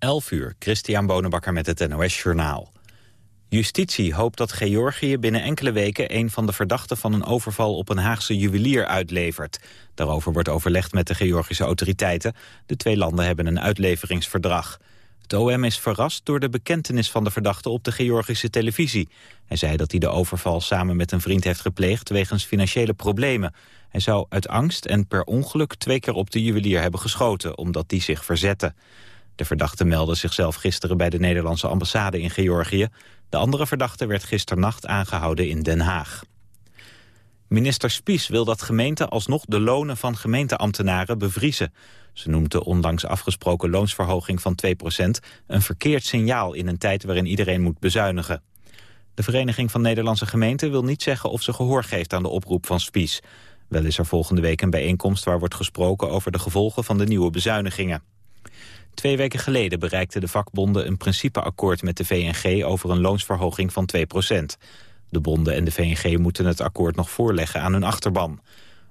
11 uur, Christian Bonenbakker met het NOS Journaal. Justitie hoopt dat Georgië binnen enkele weken... een van de verdachten van een overval op een Haagse juwelier uitlevert. Daarover wordt overlegd met de Georgische autoriteiten. De twee landen hebben een uitleveringsverdrag. Het OM is verrast door de bekentenis van de verdachte op de Georgische televisie. Hij zei dat hij de overval samen met een vriend heeft gepleegd... wegens financiële problemen. Hij zou uit angst en per ongeluk twee keer op de juwelier hebben geschoten... omdat die zich verzette. De verdachte meldde zichzelf gisteren bij de Nederlandse ambassade in Georgië. De andere verdachte werd gisternacht aangehouden in Den Haag. Minister Spies wil dat gemeenten alsnog de lonen van gemeenteambtenaren bevriezen. Ze noemt de onlangs afgesproken loonsverhoging van 2% een verkeerd signaal in een tijd waarin iedereen moet bezuinigen. De Vereniging van Nederlandse Gemeenten wil niet zeggen of ze gehoor geeft aan de oproep van Spies. Wel is er volgende week een bijeenkomst waar wordt gesproken over de gevolgen van de nieuwe bezuinigingen. Twee weken geleden bereikten de vakbonden een principeakkoord met de VNG over een loonsverhoging van 2% De bonden en de VNG moeten het akkoord nog voorleggen aan hun achterban.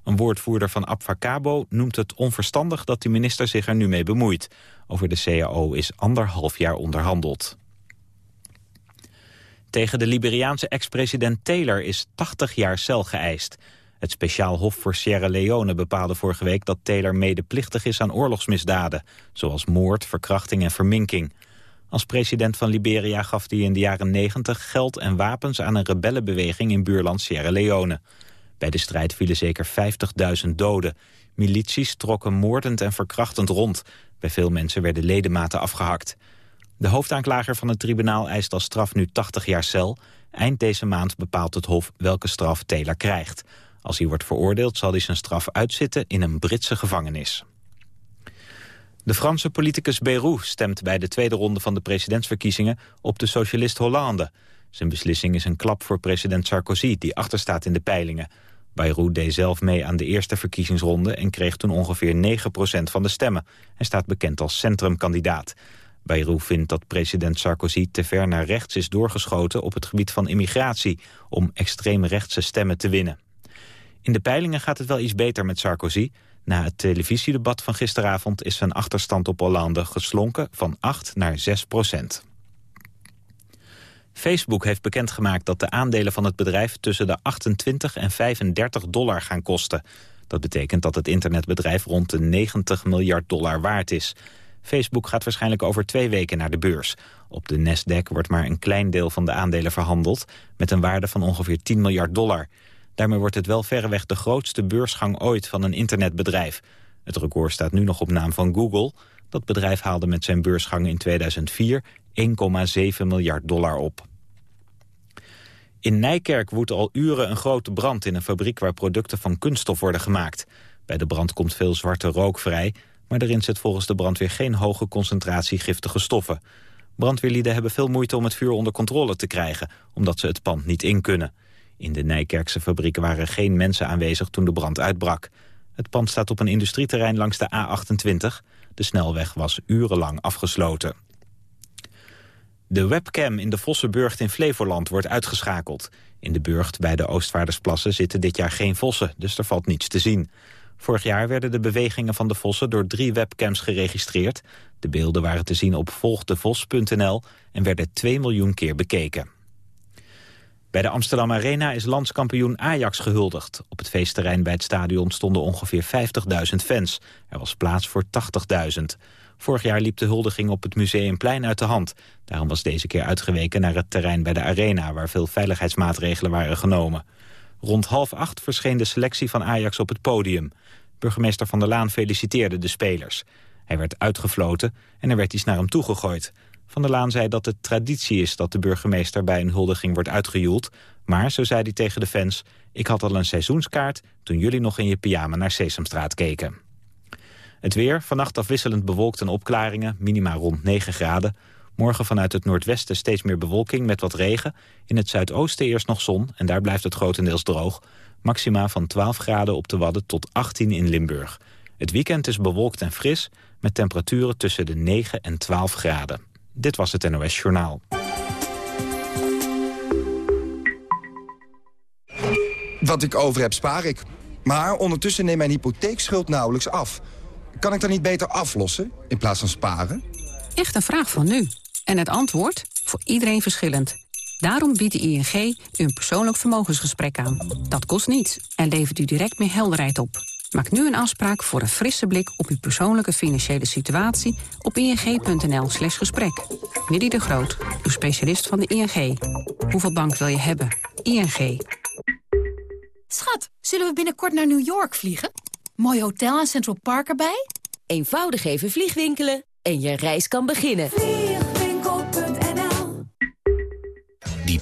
Een woordvoerder van Abfacabo noemt het onverstandig dat de minister zich er nu mee bemoeit. Over de CAO is anderhalf jaar onderhandeld. Tegen de Liberiaanse ex-president Taylor is 80 jaar cel geëist. Het speciaal hof voor Sierra Leone bepaalde vorige week dat Taylor medeplichtig is aan oorlogsmisdaden, zoals moord, verkrachting en verminking. Als president van Liberia gaf hij in de jaren 90 geld en wapens aan een rebellenbeweging in buurland Sierra Leone. Bij de strijd vielen zeker 50.000 doden. Milities trokken moordend en verkrachtend rond. Bij veel mensen werden ledematen afgehakt. De hoofdaanklager van het tribunaal eist als straf nu 80 jaar cel. Eind deze maand bepaalt het Hof welke straf Taylor krijgt. Als hij wordt veroordeeld zal hij zijn straf uitzitten in een Britse gevangenis. De Franse politicus Bayrou stemt bij de tweede ronde van de presidentsverkiezingen op de socialist Hollande. Zijn beslissing is een klap voor president Sarkozy, die achterstaat in de peilingen. Bayrou deed zelf mee aan de eerste verkiezingsronde en kreeg toen ongeveer 9% van de stemmen. en staat bekend als centrumkandidaat. Bayrou vindt dat president Sarkozy te ver naar rechts is doorgeschoten op het gebied van immigratie om extreemrechtse stemmen te winnen. In de peilingen gaat het wel iets beter met Sarkozy. Na het televisiedebat van gisteravond is zijn achterstand op Hollande geslonken van 8 naar 6 procent. Facebook heeft bekendgemaakt dat de aandelen van het bedrijf tussen de 28 en 35 dollar gaan kosten. Dat betekent dat het internetbedrijf rond de 90 miljard dollar waard is. Facebook gaat waarschijnlijk over twee weken naar de beurs. Op de Nasdaq wordt maar een klein deel van de aandelen verhandeld... met een waarde van ongeveer 10 miljard dollar. Daarmee wordt het wel verreweg de grootste beursgang ooit van een internetbedrijf. Het record staat nu nog op naam van Google. Dat bedrijf haalde met zijn beursgang in 2004 1,7 miljard dollar op. In Nijkerk woedt al uren een grote brand in een fabriek waar producten van kunststof worden gemaakt. Bij de brand komt veel zwarte rook vrij, maar erin zit volgens de brandweer geen hoge concentratie giftige stoffen. Brandweerlieden hebben veel moeite om het vuur onder controle te krijgen, omdat ze het pand niet in kunnen. In de Nijkerkse fabriek waren geen mensen aanwezig toen de brand uitbrak. Het pand staat op een industrieterrein langs de A28. De snelweg was urenlang afgesloten. De webcam in de Vossenburgt in Flevoland wordt uitgeschakeld. In de burcht bij de Oostvaardersplassen zitten dit jaar geen vossen, dus er valt niets te zien. Vorig jaar werden de bewegingen van de vossen door drie webcams geregistreerd. De beelden waren te zien op volgdevos.nl en werden 2 miljoen keer bekeken. Bij de Amsterdam Arena is landskampioen Ajax gehuldigd. Op het feestterrein bij het stadion stonden ongeveer 50.000 fans. Er was plaats voor 80.000. Vorig jaar liep de huldiging op het Museumplein uit de hand. Daarom was deze keer uitgeweken naar het terrein bij de Arena... waar veel veiligheidsmaatregelen waren genomen. Rond half acht verscheen de selectie van Ajax op het podium. Burgemeester Van der Laan feliciteerde de spelers. Hij werd uitgefloten en er werd iets naar hem toegegooid. Van der Laan zei dat het traditie is dat de burgemeester bij een huldiging wordt uitgejoeld. Maar, zo zei hij tegen de fans, ik had al een seizoenskaart toen jullie nog in je pyjama naar Sesamstraat keken. Het weer, vannacht afwisselend bewolkt en opklaringen, minima rond 9 graden. Morgen vanuit het noordwesten steeds meer bewolking met wat regen. In het zuidoosten eerst nog zon en daar blijft het grotendeels droog. Maxima van 12 graden op de Wadden tot 18 in Limburg. Het weekend is bewolkt en fris met temperaturen tussen de 9 en 12 graden. Dit was het NOS Journaal. Wat ik over heb, spaar ik. Maar ondertussen neemt mijn hypotheekschuld nauwelijks af. Kan ik dan niet beter aflossen in plaats van sparen? echt een vraag van nu. En het antwoord? Voor iedereen verschillend. Daarom biedt de ING u een persoonlijk vermogensgesprek aan. Dat kost niets en levert u direct meer helderheid op. Maak nu een afspraak voor een frisse blik op uw persoonlijke financiële situatie op ing.nl slash gesprek. Willy de Groot, uw specialist van de ING. Hoeveel bank wil je hebben? ING. Schat, zullen we binnenkort naar New York vliegen? Mooi hotel en Central Park erbij? Eenvoudig even vliegwinkelen en je reis kan beginnen.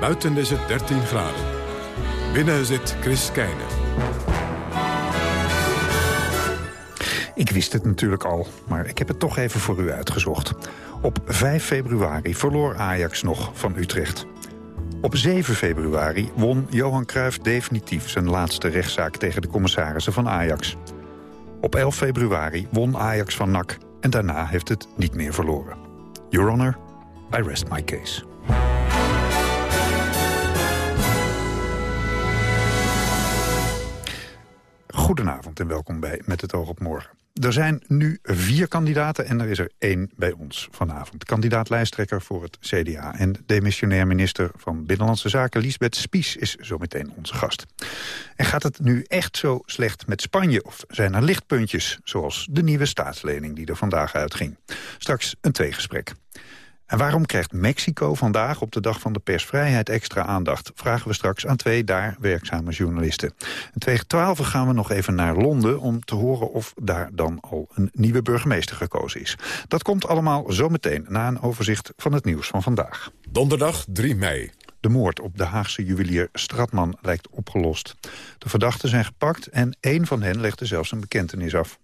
Buiten is het 13 graden. Binnen zit Chris Keijnen. Ik wist het natuurlijk al, maar ik heb het toch even voor u uitgezocht. Op 5 februari verloor Ajax nog van Utrecht. Op 7 februari won Johan Cruijff definitief zijn laatste rechtszaak tegen de commissarissen van Ajax. Op 11 februari won Ajax van NAC en daarna heeft het niet meer verloren. Your Honor, I rest my case. Goedenavond en welkom bij Met het oog op morgen. Er zijn nu vier kandidaten en er is er één bij ons vanavond. Kandidaat lijsttrekker voor het CDA en demissionair minister van Binnenlandse Zaken... Lisbeth Spies is zometeen onze gast. En gaat het nu echt zo slecht met Spanje of zijn er lichtpuntjes... zoals de nieuwe staatslening die er vandaag uitging? Straks een tweegesprek. En waarom krijgt Mexico vandaag op de dag van de persvrijheid extra aandacht? Vragen we straks aan twee daar werkzame journalisten. En tegen twaalf gaan we nog even naar Londen om te horen of daar dan al een nieuwe burgemeester gekozen is. Dat komt allemaal zometeen na een overzicht van het nieuws van vandaag. Donderdag 3 mei. De moord op de Haagse juwelier Stratman lijkt opgelost. De verdachten zijn gepakt en één van hen legde zelfs een bekentenis af.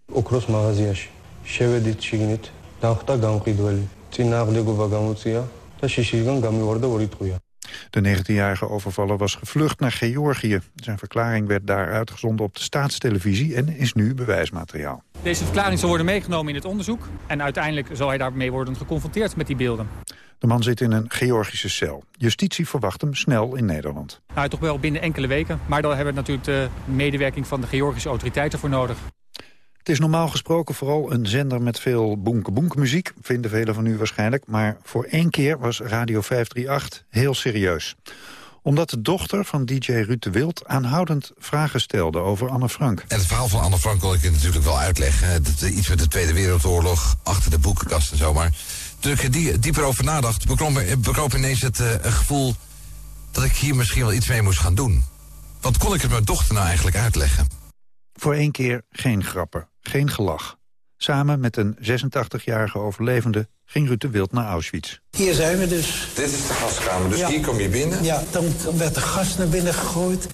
ოქროს მაღაზიაში შევედით შიგნით დახვდა გამყიდველი წინააღმდეგობა გამოწია და შიშისგან გამივარდა ორი ტყვია De 19-jarige overvaller was gevlucht naar Georgië. Zijn verklaring werd daar uitgezonden op de staatstelevisie en is nu bewijsmateriaal. Deze verklaring zal worden meegenomen in het onderzoek. En uiteindelijk zal hij daarmee worden geconfronteerd met die beelden. De man zit in een Georgische cel. Justitie verwacht hem snel in Nederland. Nou, toch wel binnen enkele weken. Maar daar hebben we natuurlijk de medewerking van de Georgische autoriteiten voor nodig. Het is normaal gesproken vooral een zender met veel boenke-boenke muziek, vinden velen van u waarschijnlijk. Maar voor één keer was Radio 538 heel serieus. Omdat de dochter van DJ Ruud de Wild aanhoudend vragen stelde over Anne Frank. En het verhaal van Anne Frank wil ik je natuurlijk wel uitleggen. Eh, iets met de Tweede Wereldoorlog, achter de boekenkast en zo. Maar toen ik er die, dieper over nadacht, bekroop, bekroop ineens het uh, gevoel... dat ik hier misschien wel iets mee moest gaan doen. Wat kon ik het mijn dochter nou eigenlijk uitleggen? Voor één keer geen grappen, geen gelach. Samen met een 86-jarige overlevende ging Ruud de Wild naar Auschwitz. Hier zijn we dus. Dit is de gaskamer, dus Ja. hier kom je binnen. Ja, dan werd de gas naar binnen gegooid.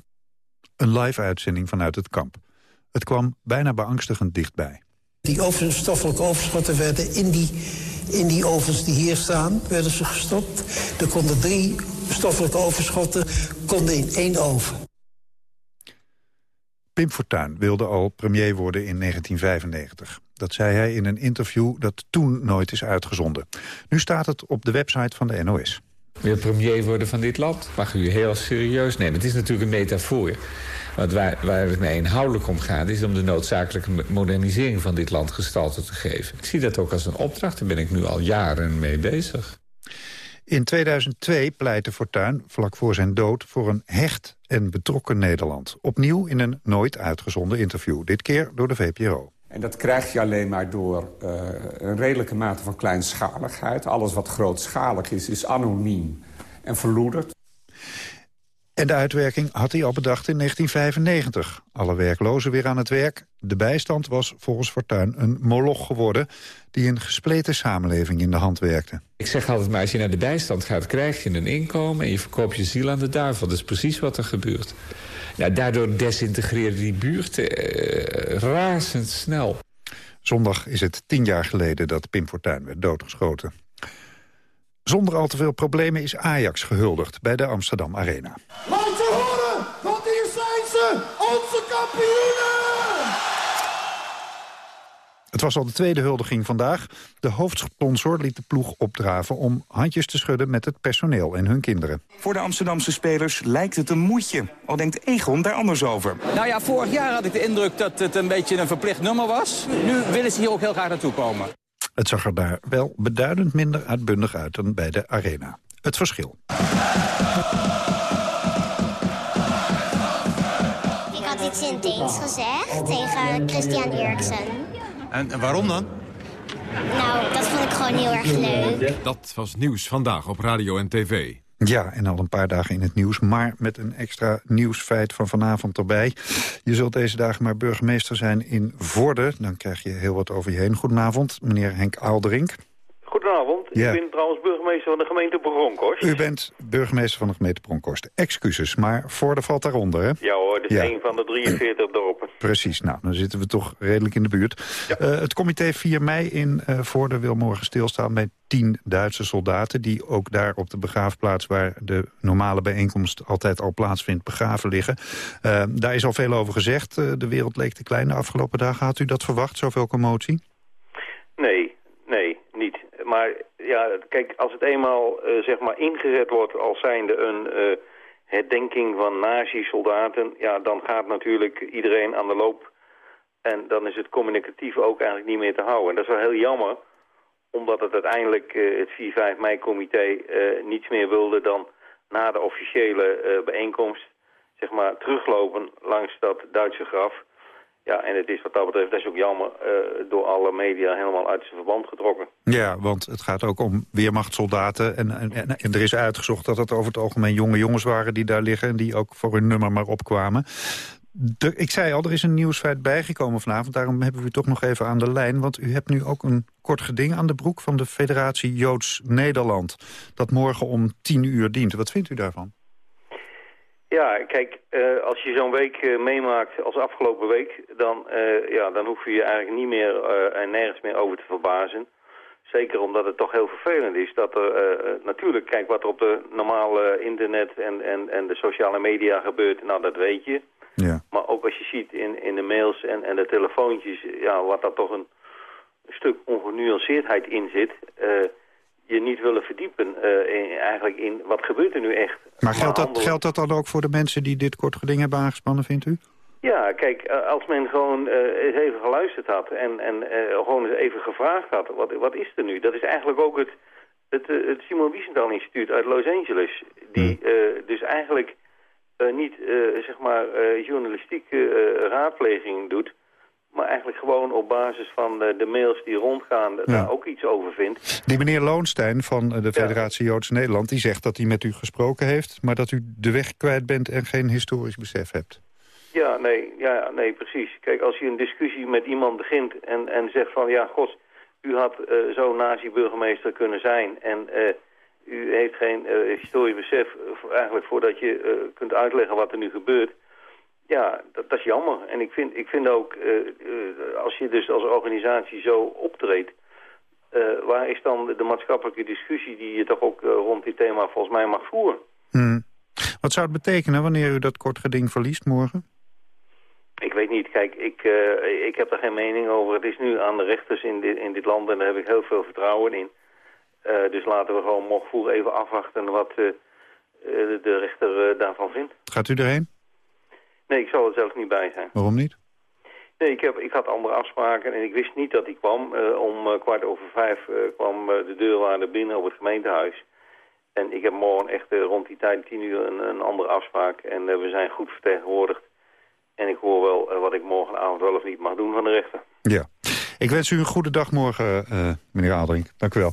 Een live-uitzending vanuit het kamp. Het kwam bijna beangstigend dichtbij. Die ovens, stoffelijke overschotten werden in die, in die ovens die hier staan, werden ze gestopt. Er konden drie stoffelijke overschotten konden in één oven. Pim Fortuyn wilde al premier worden in 1995. Dat zei hij in een interview dat toen nooit is uitgezonden. Nu staat het op de website van de NOS. Wil premier worden van dit land? Mag u heel serieus nemen. Het is natuurlijk een metafoor. Want waar, waar het mij inhoudelijk om gaat... is om de noodzakelijke modernisering van dit land gestalte te geven. Ik zie dat ook als een opdracht. Daar ben ik nu al jaren mee bezig. In 2002 pleitte Fortuyn vlak voor zijn dood voor een hecht en betrokken Nederland. Opnieuw in een nooit uitgezonden interview, dit keer door de VPRO. En dat krijg je alleen maar door uh, een redelijke mate van kleinschaligheid. Alles wat grootschalig is, is anoniem en verloederd. En de uitwerking had hij al bedacht in 1995. Alle werklozen weer aan het werk. De bijstand was volgens Fortuyn een moloch geworden... die een gespleten samenleving in de hand werkte. Ik zeg altijd maar, als je naar de bijstand gaat... krijg je een inkomen en je verkoopt je ziel aan de duivel. Dat is precies wat er gebeurt. Ja, daardoor desintegreerde die buurt eh, razendsnel. Zondag is het tien jaar geleden dat Pim Fortuyn werd doodgeschoten. Zonder al te veel problemen is Ajax gehuldigd bij de Amsterdam Arena. Laat ze horen, want hier zijn ze, onze kampioenen! Het was al de tweede huldiging vandaag. De hoofdsponsor liet de ploeg opdraven om handjes te schudden met het personeel en hun kinderen. Voor de Amsterdamse spelers lijkt het een moedje. Al denkt Egon daar anders over. Nou ja, vorig jaar had ik de indruk dat het een beetje een verplicht nummer was. Nu willen ze hier ook heel graag naartoe komen. Het zag er daar wel beduidend minder uitbundig uit dan bij de Arena. Het verschil. Ik had iets in Deens gezegd tegen Christian Eriksen. En, waarom dan? Nou, dat vond ik gewoon heel erg leuk. Dat was nieuws vandaag op radio en tv. Ja, en al een paar dagen in het nieuws, maar met een extra nieuwsfeit van vanavond erbij. Je zult deze dagen maar burgemeester zijn in Vorden. Dan krijg je heel wat over je heen. Goedenavond, meneer Henk Aalderink. Goedenavond, ik ben trouwens burgemeester van de gemeente Bronkhorst. U bent burgemeester van de gemeente Bronkhorst. Excuses, maar Vorden valt daaronder, hè? Ja hoor, dit is een van de 43 dorpen. Precies, nou, dan zitten we toch redelijk in de buurt. Ja. Uh, het comité 4 mei in uh, Vorden wil morgen stilstaan bij tien Duitse soldaten... die ook daar op de begraafplaats waar de normale bijeenkomst altijd al plaatsvindt begraven liggen. Uh, daar is al veel over gezegd. de wereld leek te klein de afgelopen dagen. Had u dat verwacht, zoveel commotie? Nee, nee. Maar ja, kijk, als het eenmaal uh, zeg maar ingezet wordt als zijnde een uh, herdenking van nazi-soldaten... ja, dan gaat natuurlijk iedereen aan de loop. En dan is het communicatief ook eigenlijk niet meer te houden. En dat is wel heel jammer, omdat het uiteindelijk uh, het 4-5 mei-comité niets meer wilde... dan na de officiële bijeenkomst zeg maar, teruglopen langs dat Duitse graf... Ja, en het is wat dat betreft, dat is ook jammer, uh, door alle media helemaal uit zijn verband getrokken. Ja, want het gaat ook om weermachtssoldaten. En, en, er is uitgezocht dat het over het algemeen jonge jongens waren die daar liggen... en die ook voor hun nummer maar opkwamen. Ik zei al, er is een nieuwsfeit bijgekomen vanavond. Daarom hebben we u toch nog even aan de lijn. Want u hebt nu ook een kort geding aan de broek van de Federatie Joods Nederland. Dat morgen om tien uur dient. Wat vindt u daarvan? Ja, kijk, uh, als je zo'n week uh, meemaakt als afgelopen week, dan, uh, ja, dan hoef je je eigenlijk niet meer en nergens meer over te verbazen. Zeker omdat het toch heel vervelend is dat er natuurlijk, kijk wat er op de normale internet en, en, en de sociale media gebeurt, nou dat weet je. Ja. Maar ook als je ziet in, in de mails en, en de telefoontjes, ja, wat daar toch een stuk ongenuanceerdheid in zit je niet willen verdiepen uh, in, eigenlijk in wat gebeurt er nu echt. Maar geldt dat, geldt dat dan ook voor de mensen die dit kort geding hebben aangespannen, vindt u? Ja, kijk, als men gewoon uh, eens even geluisterd had en, en uh, gewoon eens even gevraagd had, wat, wat is er nu? Dat is eigenlijk ook het, het, het Simon Wiesenthal Instituut uit Los Angeles, die hmm. dus eigenlijk niet, zeg maar, journalistieke raadpleging doet, maar eigenlijk gewoon op basis van de, de mails die rondgaan ja. daar ook iets over vindt. Die meneer Loonstein van de Federatie ja. Joods Nederland... die zegt dat hij met u gesproken heeft... maar dat u de weg kwijt bent en geen historisch besef hebt. Ja, nee, ja, nee, precies. Kijk, als je een discussie met iemand begint en, en zegt van... ja, god, u had uh, zo'n nazi-burgemeester kunnen zijn... en uh, u heeft geen uh, historisch besef eigenlijk voordat je kunt uitleggen wat er nu gebeurt... Ja, dat, dat, is jammer. En ik vind, ik vind ook, uh, uh, als je dus als organisatie zo optreedt... Uh, waar is dan de maatschappelijke discussie die je toch ook rond dit thema volgens mij mag voeren? Hmm. Wat zou het betekenen wanneer u dat kort geding verliest morgen? Ik weet niet. Kijk, ik, ik heb daar geen mening over. Het is nu aan de rechters in dit, in dit land en daar heb ik heel veel vertrouwen in. dus laten we gewoon morgen vroeg even afwachten wat de rechter daarvan vindt. Gaat u erheen? Nee, ik zal er zelf niet bij zijn. Waarom niet? Nee, ik, heb, ik had andere afspraken en ik wist niet dat hij kwam. Uh, om uh, kwart over vijf uh, kwam de deurwaarder binnen op het gemeentehuis. En ik heb morgen echt rond die tijd, tien uur, een, een andere afspraak. En we zijn goed vertegenwoordigd. En ik hoor wel wat ik morgenavond wel of niet mag doen van de rechter. Ja. Ik wens u een goede dag morgen, meneer wel. Dank u wel.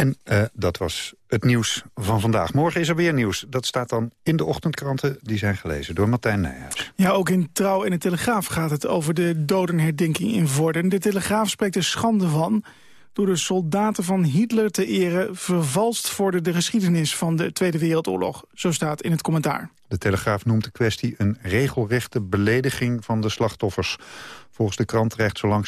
En uh, dat was het nieuws van vandaag. Morgen is er weer nieuws. Dat staat dan in de ochtendkranten. Die zijn gelezen door Martijn Nijhuis. Ja, ook in Trouw en de Telegraaf gaat het over de dodenherdenking in Vorden. De Telegraaf spreekt er schande van door de soldaten van Hitler te eren... vervalst voor de geschiedenis van de Tweede Wereldoorlog. Zo staat in het commentaar. De Telegraaf noemt de kwestie een regelrechte belediging van de slachtoffers. Volgens de krant dreigt zo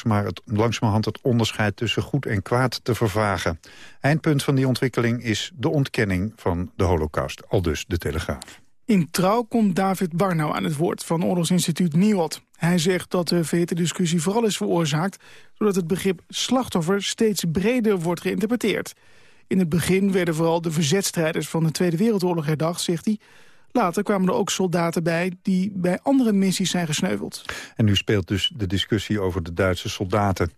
langzamerhand het onderscheid tussen goed en kwaad te vervagen. Eindpunt van die ontwikkeling is de ontkenning van de holocaust, al dus de Telegraaf. In Trouw komt David Barnau aan het woord van Oorlogsinstituut Nieuwot. Hij zegt dat de VT-discussie vooral is veroorzaakt... doordat het begrip slachtoffer steeds breder wordt geïnterpreteerd. In het begin werden vooral de verzetstrijders van de Tweede Wereldoorlog herdacht, zegt hij. Later kwamen er ook soldaten bij die bij andere missies zijn gesneuveld. En nu speelt dus de discussie over de Duitse soldaten.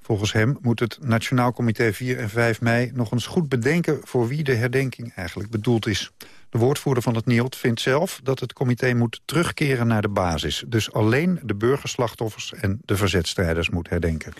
Volgens hem moet het Nationaal Comité 4 en 5 mei nog eens goed bedenken... voor wie de herdenking eigenlijk bedoeld is. De woordvoerder van het NIOD vindt zelf dat het comité moet terugkeren naar de basis. Dus alleen de burgerslachtoffers en de verzetstrijders moet herdenken.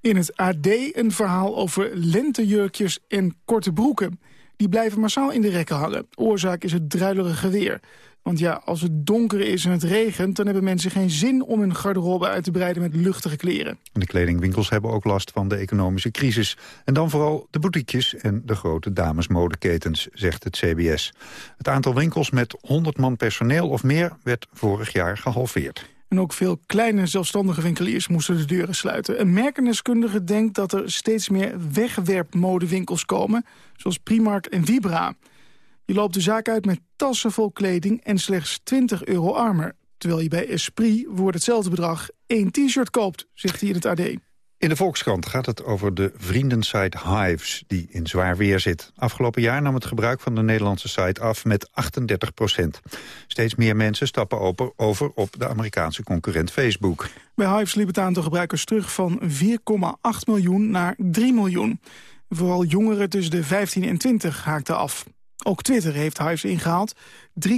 In het AD een verhaal over lentejurkjes en korte broeken. Die blijven massaal in de rekken hangen. Oorzaak is het druilerige weer. Want ja, als het donker is en het regent... dan hebben mensen geen zin om hun garderobe uit te breiden met luchtige kleren. de kledingwinkels hebben ook last van de economische crisis. En dan vooral de boutiques en de grote damesmodeketens, zegt het CBS. Het aantal winkels met 100 man personeel of meer werd vorig jaar gehalveerd. En ook veel kleine zelfstandige winkeliers moesten de deuren sluiten. Een merkendeskundige denkt dat er steeds meer wegwerpmodewinkels komen... zoals Primark en Vibra. Je loopt de zaak uit met tassen vol kleding en slechts 20 euro armer. Terwijl je bij Esprit voor hetzelfde bedrag één t-shirt koopt, zegt hij in het AD. In de Volkskrant gaat het over de vriendensite Hives, die in zwaar weer zit. Afgelopen jaar nam het gebruik van de Nederlandse site af met 38 procent. Steeds meer mensen stappen over op de Amerikaanse concurrent Facebook. Bij Hives liep het aantal gebruikers terug van 4,8 miljoen naar 3 miljoen. Vooral jongeren tussen de 15 en 20 haakten af. Ook Twitter heeft Hives ingehaald. 3,2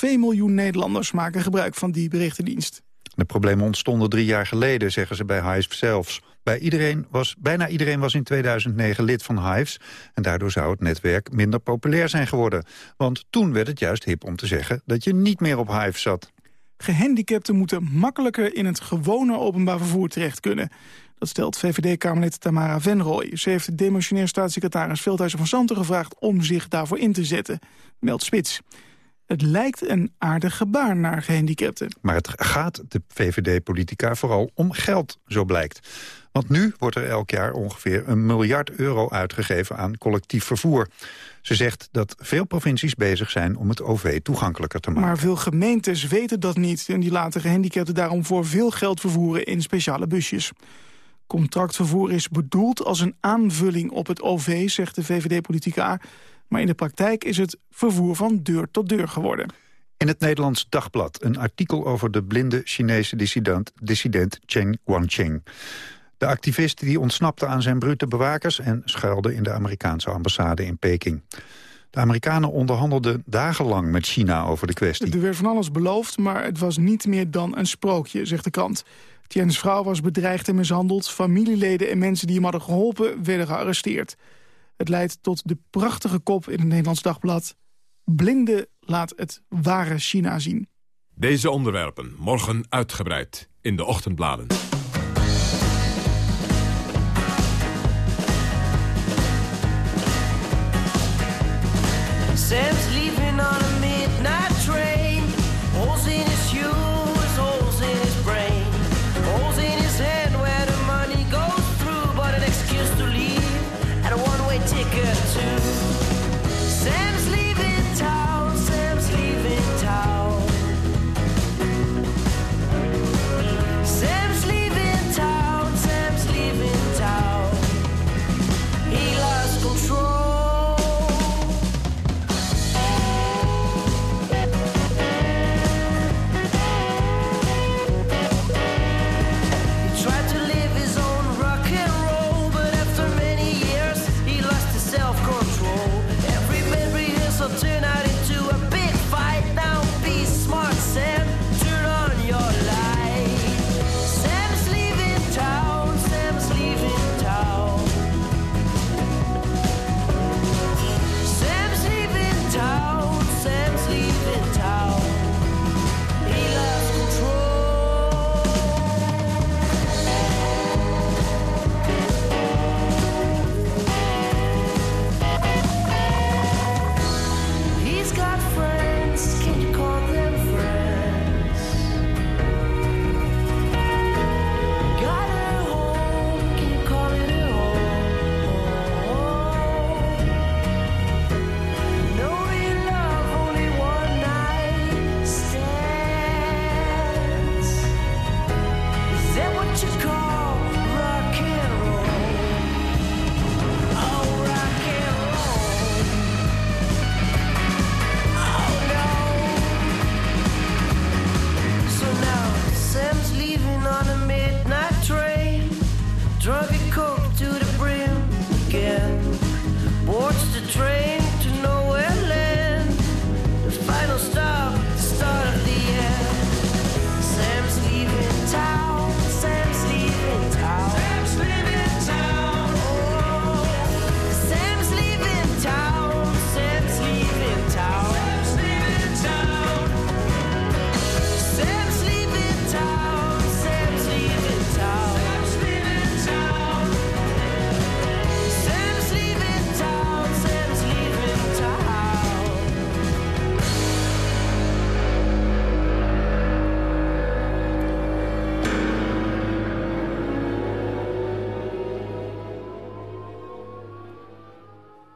miljoen Nederlanders maken gebruik van die berichtendienst. De problemen ontstonden drie jaar geleden, zeggen ze bij Hives zelfs. Bij iedereen was, bijna iedereen was in 2009 lid van Hives... en daardoor zou het netwerk minder populair zijn geworden. Want toen werd het juist hip om te zeggen dat je niet meer op Hives zat. Gehandicapten moeten makkelijker in het gewone openbaar vervoer terecht kunnen. Dat stelt VVD-Kamerlid Tamara Venrooy. Ze heeft de demissionair staatssecretaris Veldhuizen van Santen gevraagd... om zich daarvoor in te zetten, meldt Spits. Het lijkt een aardig gebaar naar gehandicapten. Maar het gaat de VVD-politica vooral om geld, zo blijkt. Want nu wordt er elk jaar ongeveer een miljard euro uitgegeven aan collectief vervoer. Ze zegt dat veel provincies bezig zijn om het OV toegankelijker te maken. Maar veel gemeentes weten dat niet en die laten gehandicapten daarom voor veel geld vervoeren in speciale busjes. Contractvervoer is bedoeld als een aanvulling op het OV, zegt de VVD-politica. Maar in de praktijk is het vervoer van deur tot deur geworden. In het Nederlands Dagblad een artikel over de blinde Chinese dissident, dissident Cheng Guangcheng. De activist die ontsnapte aan zijn brute bewakers... en schuilde in de Amerikaanse ambassade in Peking. De Amerikanen onderhandelden dagenlang met China over de kwestie. Er werd van alles beloofd, maar het was niet meer dan een sprookje, zegt de krant. Tien's vrouw was bedreigd en mishandeld. Familieleden en mensen die hem hadden geholpen werden gearresteerd. Het leidt tot de prachtige kop in het Nederlands Dagblad. Blinde laat het ware China zien. Deze onderwerpen morgen uitgebreid in de ochtendbladen.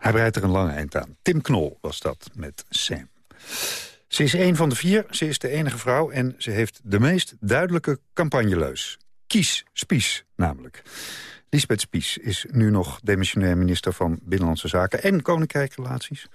Hij breidt er een lange eind aan. Tim Knol was dat met Sam. Ze is een van de vier, ze is de enige vrouw... en ze heeft de meest duidelijke campagneleus. Kies Spies, namelijk. Lisbeth Spies is nu nog demissionair minister van Binnenlandse Zaken... en Koninkrijkrelaties.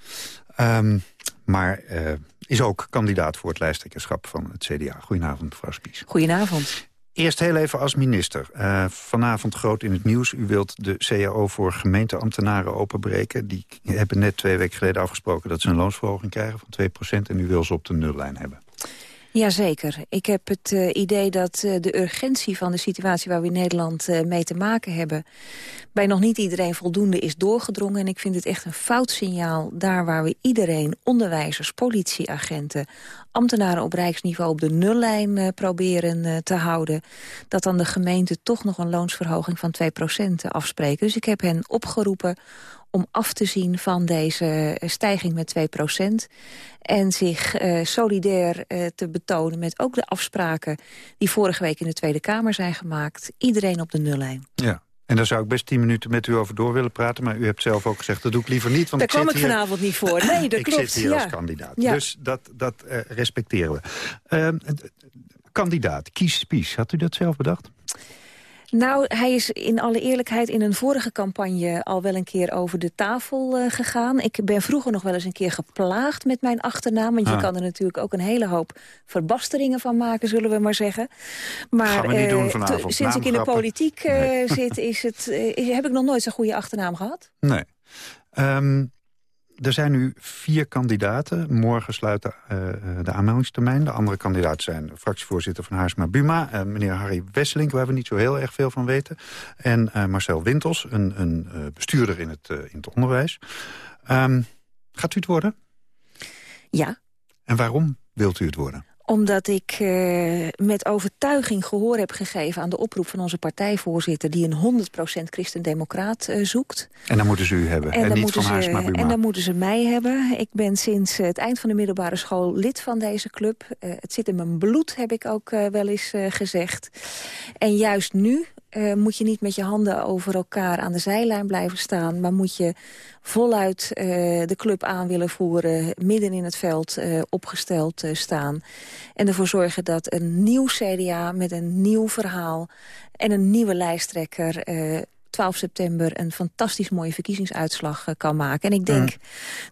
Um, maar uh, is ook kandidaat voor het lijsttrekkerschap van het CDA. Goedenavond, mevrouw Spies. Goedenavond. Eerst heel even als minister. Uh, vanavond groot in het nieuws. U wilt de CAO voor gemeenteambtenaren openbreken. Die hebben net twee weken geleden afgesproken... dat ze een loonsverhoging krijgen van 2% en u wil ze op de nullijn hebben. Jazeker. Ik heb het uh, idee dat uh, de urgentie van de situatie waar we in Nederland uh, mee te maken hebben... bij nog niet iedereen voldoende is doorgedrongen. En ik vind het echt een fout signaal daar waar we iedereen, onderwijzers, politieagenten... ambtenaren op rijksniveau op de nullijn proberen te houden... dat dan de gemeente toch nog een loonsverhoging van 2% afspreken. Dus ik heb hen opgeroepen om af te zien van deze stijging met 2% en zich uh, solidair uh, te betonen met ook de afspraken... die vorige week in de Tweede Kamer zijn gemaakt. Iedereen op de nullijn. Ja. En daar zou ik best tien minuten met u over door willen praten. Maar u hebt zelf ook gezegd, dat doe ik liever niet. Want daar ik kwam ik vanavond niet voor. Nee, dat ik klopt. Ik zit hier ja. als kandidaat. Ja. Dus dat, dat uh, respecteren we. Ehm, kandidaat, kies Spies. Had u dat zelf bedacht? Nou, hij is in alle eerlijkheid in een vorige campagne al wel een keer over de tafel uh, gegaan. Ik ben vroeger nog wel eens een keer geplaagd met mijn achternaam. Want ah. je kan er natuurlijk ook een hele hoop verbasteringen van maken, zullen we maar zeggen. Maar we vanavond. sinds ik in de politiek uh, nee. zit, is het, heb ik nog nooit zo'n goede achternaam gehad. Nee. Um, er zijn nu vier kandidaten. Morgen sluit de, uh, de aanmeldingstermijn. De andere kandidaten zijn fractievoorzitter van Haarsma Buma... Uh, meneer Harry Wesseling, waar we niet zo heel erg veel van weten... en uh, Marcel Wintels, een, een bestuurder in het, in het onderwijs. Um, gaat u het worden? Ja. En waarom wilt u het worden? Omdat ik uh, met overtuiging gehoor heb gegeven aan de oproep van onze partijvoorzitter... die een 100% christendemocraat uh, zoekt. En dan moeten ze u hebben, en, en niet van Haarsma Buma. En dan moeten ze mij hebben. Ik ben sinds het eind van de middelbare school lid van deze club. Uh, het zit in mijn bloed, heb ik ook wel eens gezegd. En juist nu uh, moet je niet met je handen over elkaar aan de zijlijn blijven staan... maar moet je voluit uh, de club aan willen voeren... midden in het veld uh, opgesteld staan. En ervoor zorgen dat een nieuw CDA met een nieuw verhaal... en een nieuwe lijsttrekker 12 september een fantastisch mooie verkiezingsuitslag uh, kan maken. En ik denk mm.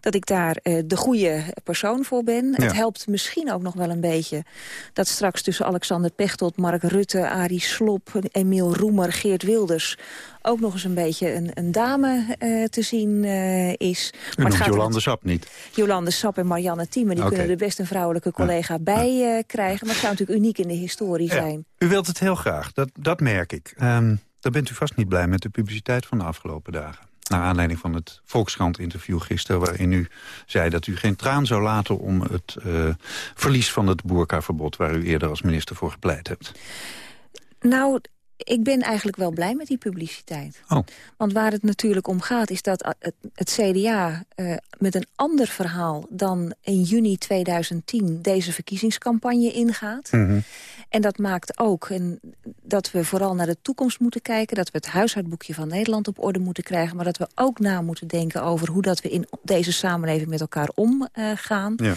dat ik daar uh, de goede persoon voor ben. Ja. Het helpt misschien ook nog wel een beetje dat straks tussen Alexander Pechtold, Mark Rutte, Arie Slop, Emiel Roemer, Geert Wilders ook nog eens een beetje een, een dame uh, te zien uh, is. U maar het gaat Jolande Sap niet? Jolande Sap en Marianne Thieme, die okay. kunnen er best een vrouwelijke collega ja. bij uh, krijgen. Maar het zou natuurlijk uniek in de historie ja. zijn. U wilt het heel graag, dat, dat merk ik. Um, dan bent u vast niet blij met de publiciteit van de afgelopen dagen. Naar aanleiding van het Volkskrant-interview gisteren... waarin u zei dat u geen traan zou laten om het uh, verlies van het boerkaverbod... waar u eerder als minister voor gepleit hebt. Nou, ik ben eigenlijk wel blij met die publiciteit. Oh. Want waar het natuurlijk om gaat is dat het, het CDA uh, met een ander verhaal... dan in juni 2010 deze verkiezingscampagne ingaat. Mm -hmm. En dat maakt ook en dat we vooral naar de toekomst moeten kijken... dat we het huishoudboekje van Nederland op orde moeten krijgen... maar dat we ook na moeten denken over hoe dat we in deze samenleving met elkaar omgaan. Uh, ja.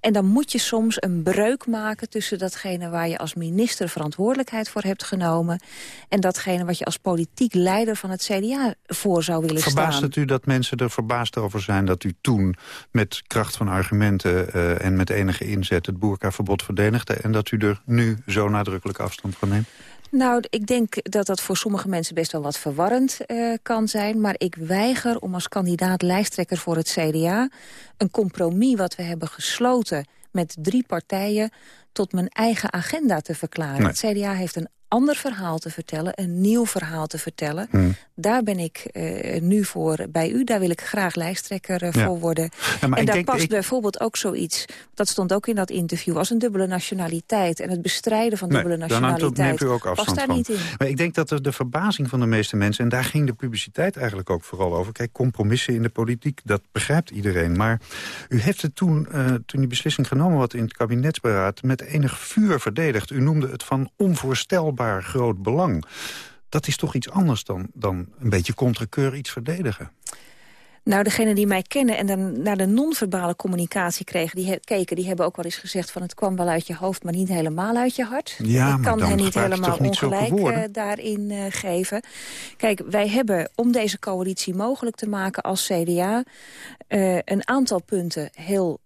En dan moet je soms een breuk maken tussen datgene waar je als minister verantwoordelijkheid voor hebt genomen... en datgene wat je als politiek leider van het CDA voor zou willen Verbaast staan. Verbaast het u dat mensen er verbaasd over zijn dat u toen... met kracht van argumenten uh, en met enige inzet het boerkaverbod verdedigde... en dat u er nu zo nadrukkelijk afstand van neemt? Nou, ik denk dat dat voor sommige mensen best wel wat verwarrend uh, kan zijn. Maar ik weiger om als kandidaat lijsttrekker voor het CDA... een compromis wat we hebben gesloten met drie partijen... tot mijn eigen agenda te verklaren. Nee. Het CDA heeft een ander verhaal te vertellen, een nieuw verhaal te vertellen. Hmm. Daar ben ik uh, nu voor bij u. Daar wil ik graag lijsttrekker uh, ja. voor worden. Ja, en daar denk, past ik... bijvoorbeeld ook zoiets... dat stond ook in dat interview, als een dubbele nationaliteit... en het bestrijden van nee, dubbele nationaliteit neemt u ook afstand past daar van. niet in. Maar ik denk dat de verbazing van de meeste mensen... en daar ging de publiciteit eigenlijk ook vooral over... kijk, compromissen in de politiek, dat begrijpt iedereen. Maar u heeft het toen, uh, toen die beslissing genomen wat in het kabinetsberaad... met enig vuur verdedigd. U noemde het van onvoorstelbaar groot belang. Dat is toch iets anders dan, dan een beetje contrekeur iets verdedigen? Nou, degene die mij kennen en dan naar de non-verbale communicatie kregen, die keken, die hebben ook wel eens gezegd van het kwam wel uit je hoofd, maar niet helemaal uit je hart. Ja, ik kan hen niet helemaal niet ongelijk eh, daarin eh, geven. Kijk, wij hebben om deze coalitie mogelijk te maken als CDA eh, een aantal punten heel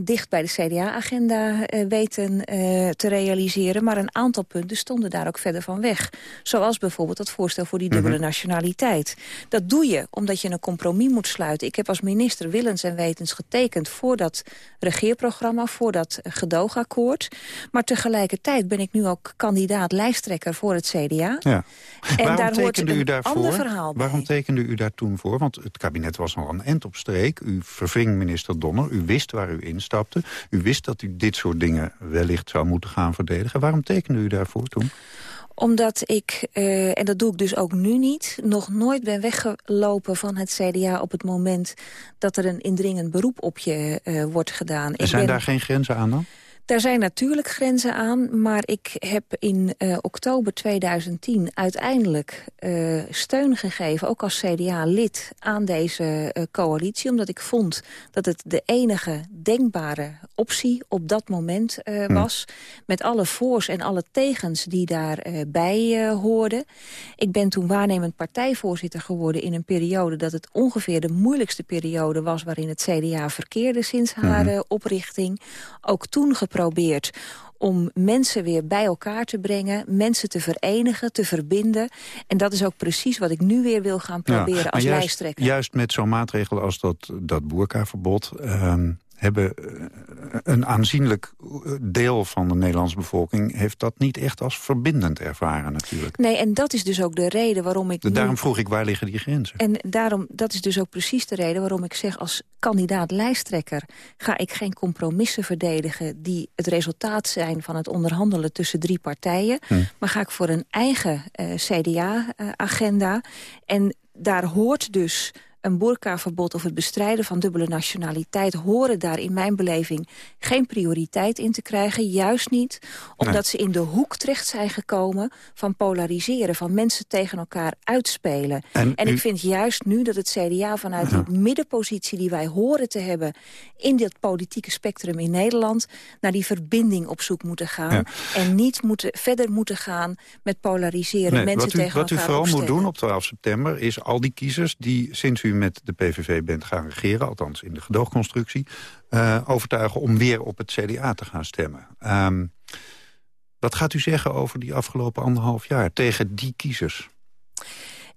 dicht bij de CDA-agenda eh, weten eh, te realiseren. Maar een aantal punten stonden daar ook verder van weg. Zoals bijvoorbeeld het voorstel voor die dubbele Mhm. nationaliteit. Dat doe je omdat je een compromis moet sluiten. Ik heb als minister willens en wetens getekend... voor dat regeerprogramma, voor dat eh, gedoogakkoord. Maar tegelijkertijd ben ik nu ook kandidaat lijsttrekker voor het CDA. Ja. En Waarom daar hoort tekende u daarvoor? ander verhaal bij. Waarom tekende u daar toen voor? Want het kabinet was al een end op streek. U verving minister Donner. U wist waar u instapte. U wist dat u dit soort dingen wellicht zou moeten gaan verdedigen. Waarom tekende u daarvoor toen? Omdat ik, eh, en dat doe ik dus ook nu niet... nog nooit ben weggelopen van het CDA op het moment... dat er een indringend beroep op je eh, wordt gedaan. Er Ik zijn ben- daar geen grenzen aan dan? Daar zijn natuurlijk grenzen aan, maar ik heb in eh, oktober 2010 uiteindelijk eh, steun gegeven, ook als CDA-lid, aan deze eh, coalitie. Omdat ik vond dat het de enige denkbare optie op dat moment Hm. was. Met alle voors en alle tegens die daarbij bij hoorden. Ik ben toen waarnemend partijvoorzitter geworden in een periode dat het ongeveer de moeilijkste periode was waarin het CDA verkeerde sinds haar eh, oprichting. Ook toen geprobeerd om mensen weer bij elkaar te brengen, mensen te verenigen, te verbinden. En dat is ook precies wat ik nu weer wil gaan proberen als juist, lijsttrekker. Juist met zo'n maatregel als dat, dat boerkaverbod... ehm, hebben eh, een aanzienlijk eh, deel van de Nederlandse bevolking... heeft dat niet echt als verbindend ervaren natuurlijk. Nee, en dat is dus ook de reden waarom ik. Daarom vroeg ik, waar liggen die grenzen? En daarom, dat is dus ook precies de reden waarom ik zeg... als kandidaat lijsttrekker ga ik geen compromissen verdedigen... die het resultaat zijn van het onderhandelen tussen drie partijen. Hm. Maar ga ik voor een eigen eh, CDA-agenda. en daar hoort dus een boerkaverbod of het bestrijden van dubbele nationaliteit... horen daar in mijn beleving geen prioriteit in te krijgen. Juist niet, omdat Nee. ze in de hoek terecht zijn gekomen... van polariseren, van mensen tegen elkaar uitspelen. En En, u- ik vind juist nu dat het CDA vanuit Ja. die middenpositie... die wij horen te hebben in dit politieke spectrum in Nederland... naar die verbinding op zoek moeten gaan. Ja. En niet moeten, verder moeten gaan met polariseren. Nee, mensen wat u, tegen wat u elkaar vooral moet doen op 12 september... is al die kiezers die sinds u met de PVV bent gaan regeren... althans in de gedoogconstructie... eh, overtuigen om weer op het CDA te gaan stemmen. Ehm, wat gaat u zeggen over die afgelopen anderhalf jaar tegen die kiezers?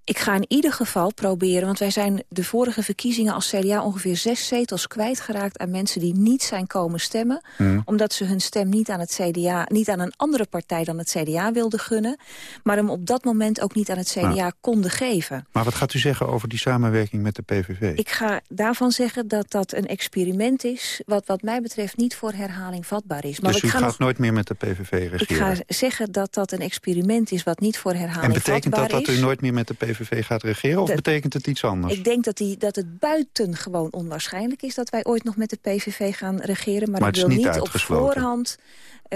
Ik ga in ieder geval proberen, want wij zijn de vorige verkiezingen als CDA ongeveer zes zetels kwijtgeraakt aan mensen die niet zijn komen stemmen. Hmm. Omdat ze hun stem niet aan het CDA, niet aan een andere partij dan het CDA wilden gunnen. Maar hem op dat moment ook niet aan het CDA konden geven. Maar wat gaat u zeggen over die samenwerking met de PVV? Ik ga daarvan zeggen dat dat een experiment is... wat wat mij betreft niet voor herhaling vatbaar is. Maar dus ik u ga gaat nog nooit meer met de PVV regeren? ik ga zeggen dat dat een experiment is wat niet voor herhaling en betekent vatbaar dat dat is. u nooit meer met de PVV gaat regeren? Of Dat- betekent het iets anders? Ik denk dat, die, dat het buitengewoon onwaarschijnlijk is... dat wij ooit nog met de PVV gaan regeren. Maar, Maar ik wil niet niet op voorhand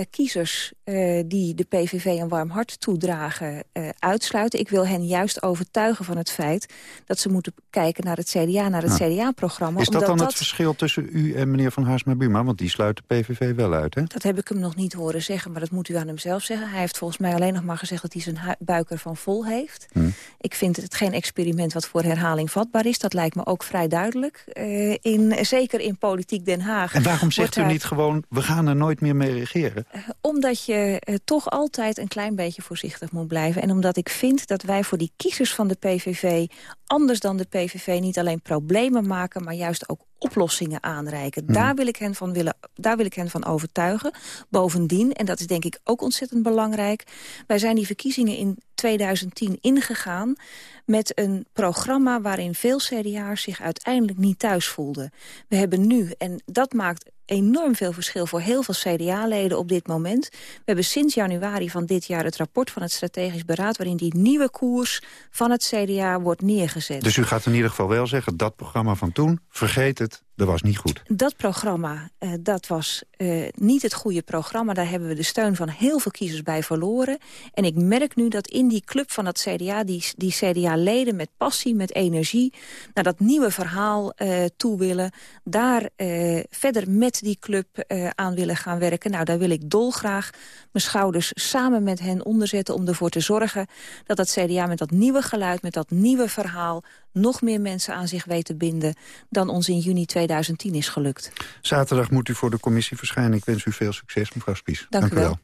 kiezers eh, die de PVV een warm hart toedragen eh, uitsluiten. Ik wil hen juist overtuigen van het feit... dat ze moeten kijken naar het CDA, naar het. CDA-programma. Is dat dan dat, het verschil tussen u en meneer Van Haarsma-Buma? Want die sluit de PVV wel uit, hè? Dat heb ik hem nog niet horen zeggen, maar dat moet u aan hem zelf zeggen. Hij heeft volgens mij alleen nog maar gezegd dat hij zijn buik ervan vol heeft. Hm. Ik vind het geen experiment wat voor herhaling vatbaar is. Dat lijkt me ook vrij duidelijk. Eh, in, zeker in politiek Den Haag. En waarom zegt u niet gewoon... we gaan er nooit meer mee regeren? Omdat je eh, toch altijd een klein beetje voorzichtig moet blijven. En omdat ik vind dat wij voor die kiezers van de PVV... anders dan de PVV niet alleen problemen maken... maar juist ook oplossingen aanreiken. Hmm. Daar, wil ik hen van willen, daar wil ik hen van overtuigen. Bovendien, en dat is denk ik ook ontzettend belangrijk... wij zijn die verkiezingen in 2010 ingegaan met een programma waarin veel CDA'ers zich uiteindelijk niet thuis voelden. We hebben nu, en dat maakt enorm veel verschil voor heel veel CDA-leden op dit moment. We hebben sinds januari van dit jaar het rapport van het Strategisch Beraad... waarin die nieuwe koers van het CDA wordt neergezet. Dus u gaat in ieder geval wel zeggen... dat programma van toen, vergeet het, Dat was niet goed. Dat programma, eh, dat was eh, niet het goede programma. Daar hebben we de steun van heel veel kiezers bij verloren. En ik merk nu dat in die club van het CDA... die, die CDA-leden met passie, met energie... naar dat nieuwe verhaal eh, toe willen. Daar verder met die club aan willen gaan werken. Nou, daar wil ik dolgraag mijn schouders samen met hen onderzetten... om ervoor te zorgen dat het CDA met dat nieuwe geluid... met dat nieuwe verhaal nog meer mensen aan zich weet te binden... dan ons in juni 2010 is gelukt. Zaterdag moet u voor de commissie verschijnen. Ik wens u veel succes, mevrouw Spies. Dank u wel.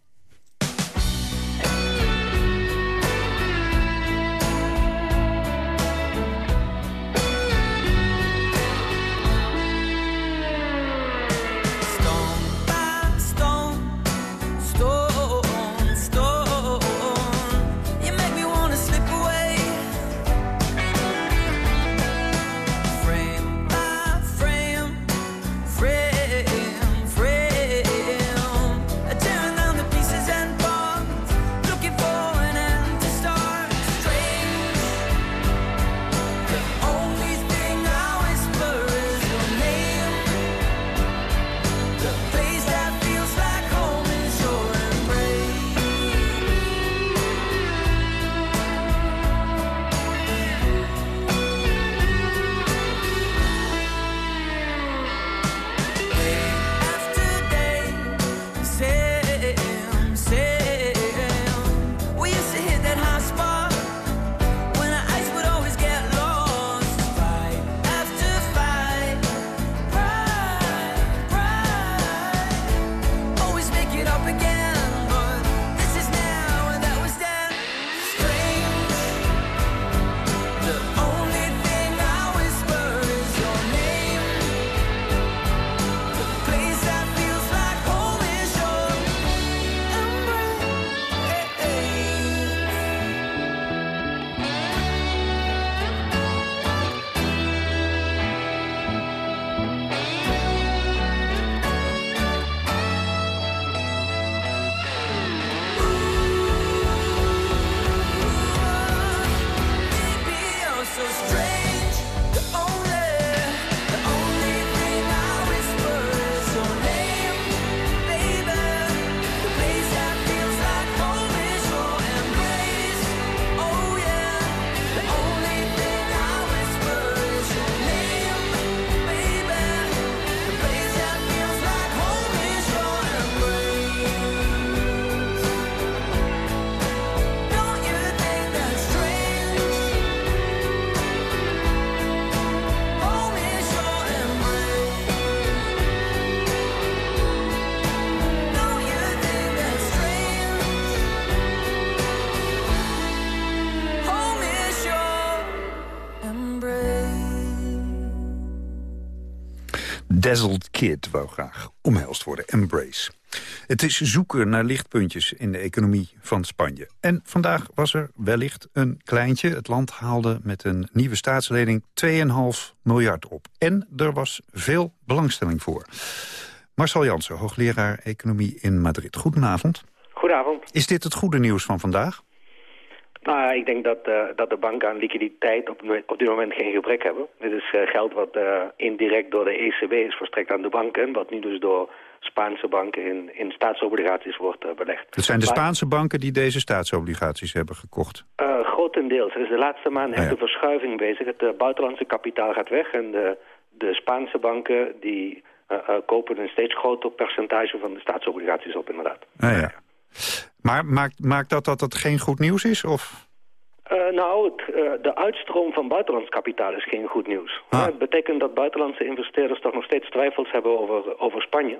Dazzled Kid wou graag omhelst worden, Embrace. Het is zoeken naar lichtpuntjes in de economie van Spanje. En vandaag was er wellicht een kleintje. Het land haalde met een nieuwe staatslening 2,5 miljard op. En er was veel belangstelling voor. Marcel Jansen, hoogleraar economie in Madrid. Goedenavond. Goedenavond. Is dit het goede nieuws van vandaag? Nou, ik denk dat, eh, dat de banken aan liquiditeit op, op dit moment geen gebrek hebben. Dit is eh, geld wat eh, indirect door de ECB is verstrekt aan de banken... wat nu dus door Spaanse banken in, in staatsobligaties wordt belegd. Het zijn de Spaanse banken die deze staatsobligaties hebben gekocht. grotendeels. Er is de laatste maanden Ah, echt ja. een verschuiving bezig. Het buitenlandse kapitaal gaat weg en de, de Spaanse banken die kopen een steeds groter percentage van de staatsobligaties op inderdaad. Ah, ja. Maar maakt, maakt dat dat het geen goed nieuws is? Of? Eh, nou, het, eh, de uitstroom van buitenlands kapitaal is geen goed nieuws. Ah. Het betekent dat buitenlandse investeerders toch nog steeds twijfels hebben over, over Spanje.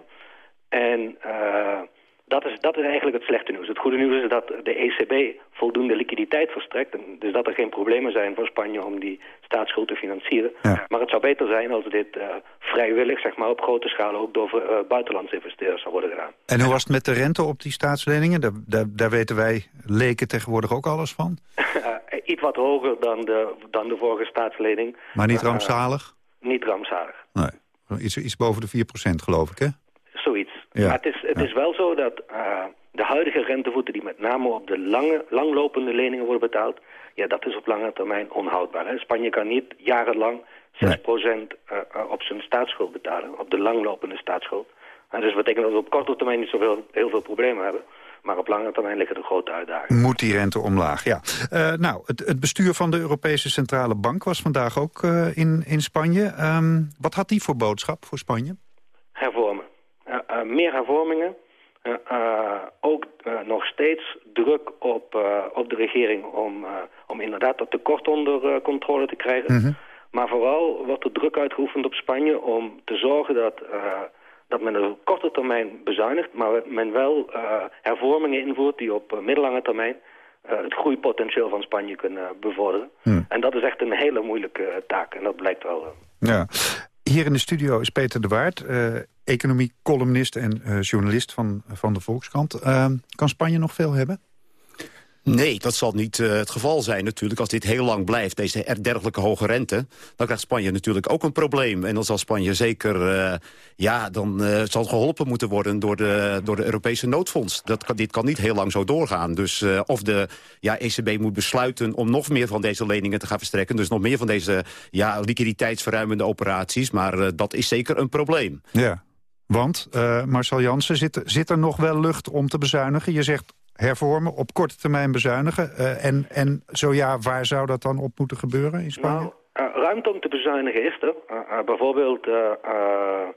En eh, dat, is, dat is eigenlijk het slechte nieuws. Het goede nieuws is dat de ECB voldoende liquiditeit verstrekt. En dus dat er geen problemen zijn voor Spanje om die staatsschuld te financieren. Maar het zou beter zijn als dit eh, vrijwillig, zeg maar, op grote schaal ook door eh, buitenlandse investeerders zou worden gedaan. En hoe was het met de rente op die staatsleningen? Daar, daar, daar weten wij leken tegenwoordig ook alles van. Eh, iets wat hoger dan de, dan de vorige staatslening. Maar niet rampzalig? niet rampzalig. Nee, iets, iets boven de 4% geloof ik, hè? Zoiets. Ja. Maar het is, het is wel zo dat eh, de huidige rentevoeten die met name op de lange, langlopende leningen worden betaald, ja, dat is op lange termijn onhoudbaar. Hè. Spanje kan niet jarenlang 6% eh, eh, op zijn staatsschuld betalen, op de langlopende staatsschuld. En dus dat betekent dat we op korte termijn niet zoveel heel veel problemen hebben. Maar op lange termijn liggen er grote uitdagingen. Moet die rente omlaag, ja. Nou, het, het, bestuur van de Europese Centrale Bank was vandaag ook uh, in, in Spanje. Um, wat had die voor boodschap voor Spanje? Hervormen. Uh, meer hervormingen. ook nog steeds druk op, op de regering om, om inderdaad dat tekort onder controle te krijgen. Mm -hmm. Maar vooral wordt er druk uitgeoefend op Spanje om te zorgen dat dat men op korte termijn bezuinigt, maar men wel uh, hervormingen invoert die op middellange termijn uh, het groeipotentieel van Spanje kunnen bevorderen. Hmm. En dat is echt een hele moeilijke taak en dat blijkt wel. Ja. Hier in de studio is Peter de Waard, economie-columnist en journalist van, van de Volkskrant. kan Spanje nog veel hebben? Nee, dat zal niet uh, het geval zijn natuurlijk. Als dit heel lang blijft, deze dergelijke hoge rente... dan krijgt Spanje natuurlijk ook een probleem. En dan zal Spanje zeker... Uh, ja, dan uh, zal geholpen moeten worden door de, door de Europese noodfonds. Dat kan, dit kan niet heel lang zo doorgaan. Dus of de ja, ECB moet besluiten om nog meer van deze leningen te gaan verstrekken... dus nog meer van deze ja, liquiditeitsverruimende operaties. Maar dat is zeker een probleem. Ja, want, Marcel Jansen, zit, zit er nog wel lucht om te bezuinigen? Je zegt hervormen, op korte termijn bezuinigen? Uh, en, en zo ja, waar zou dat dan op moeten gebeuren in Spanje? Nou, uh, ruimte om te bezuinigen is er. Bijvoorbeeld, um,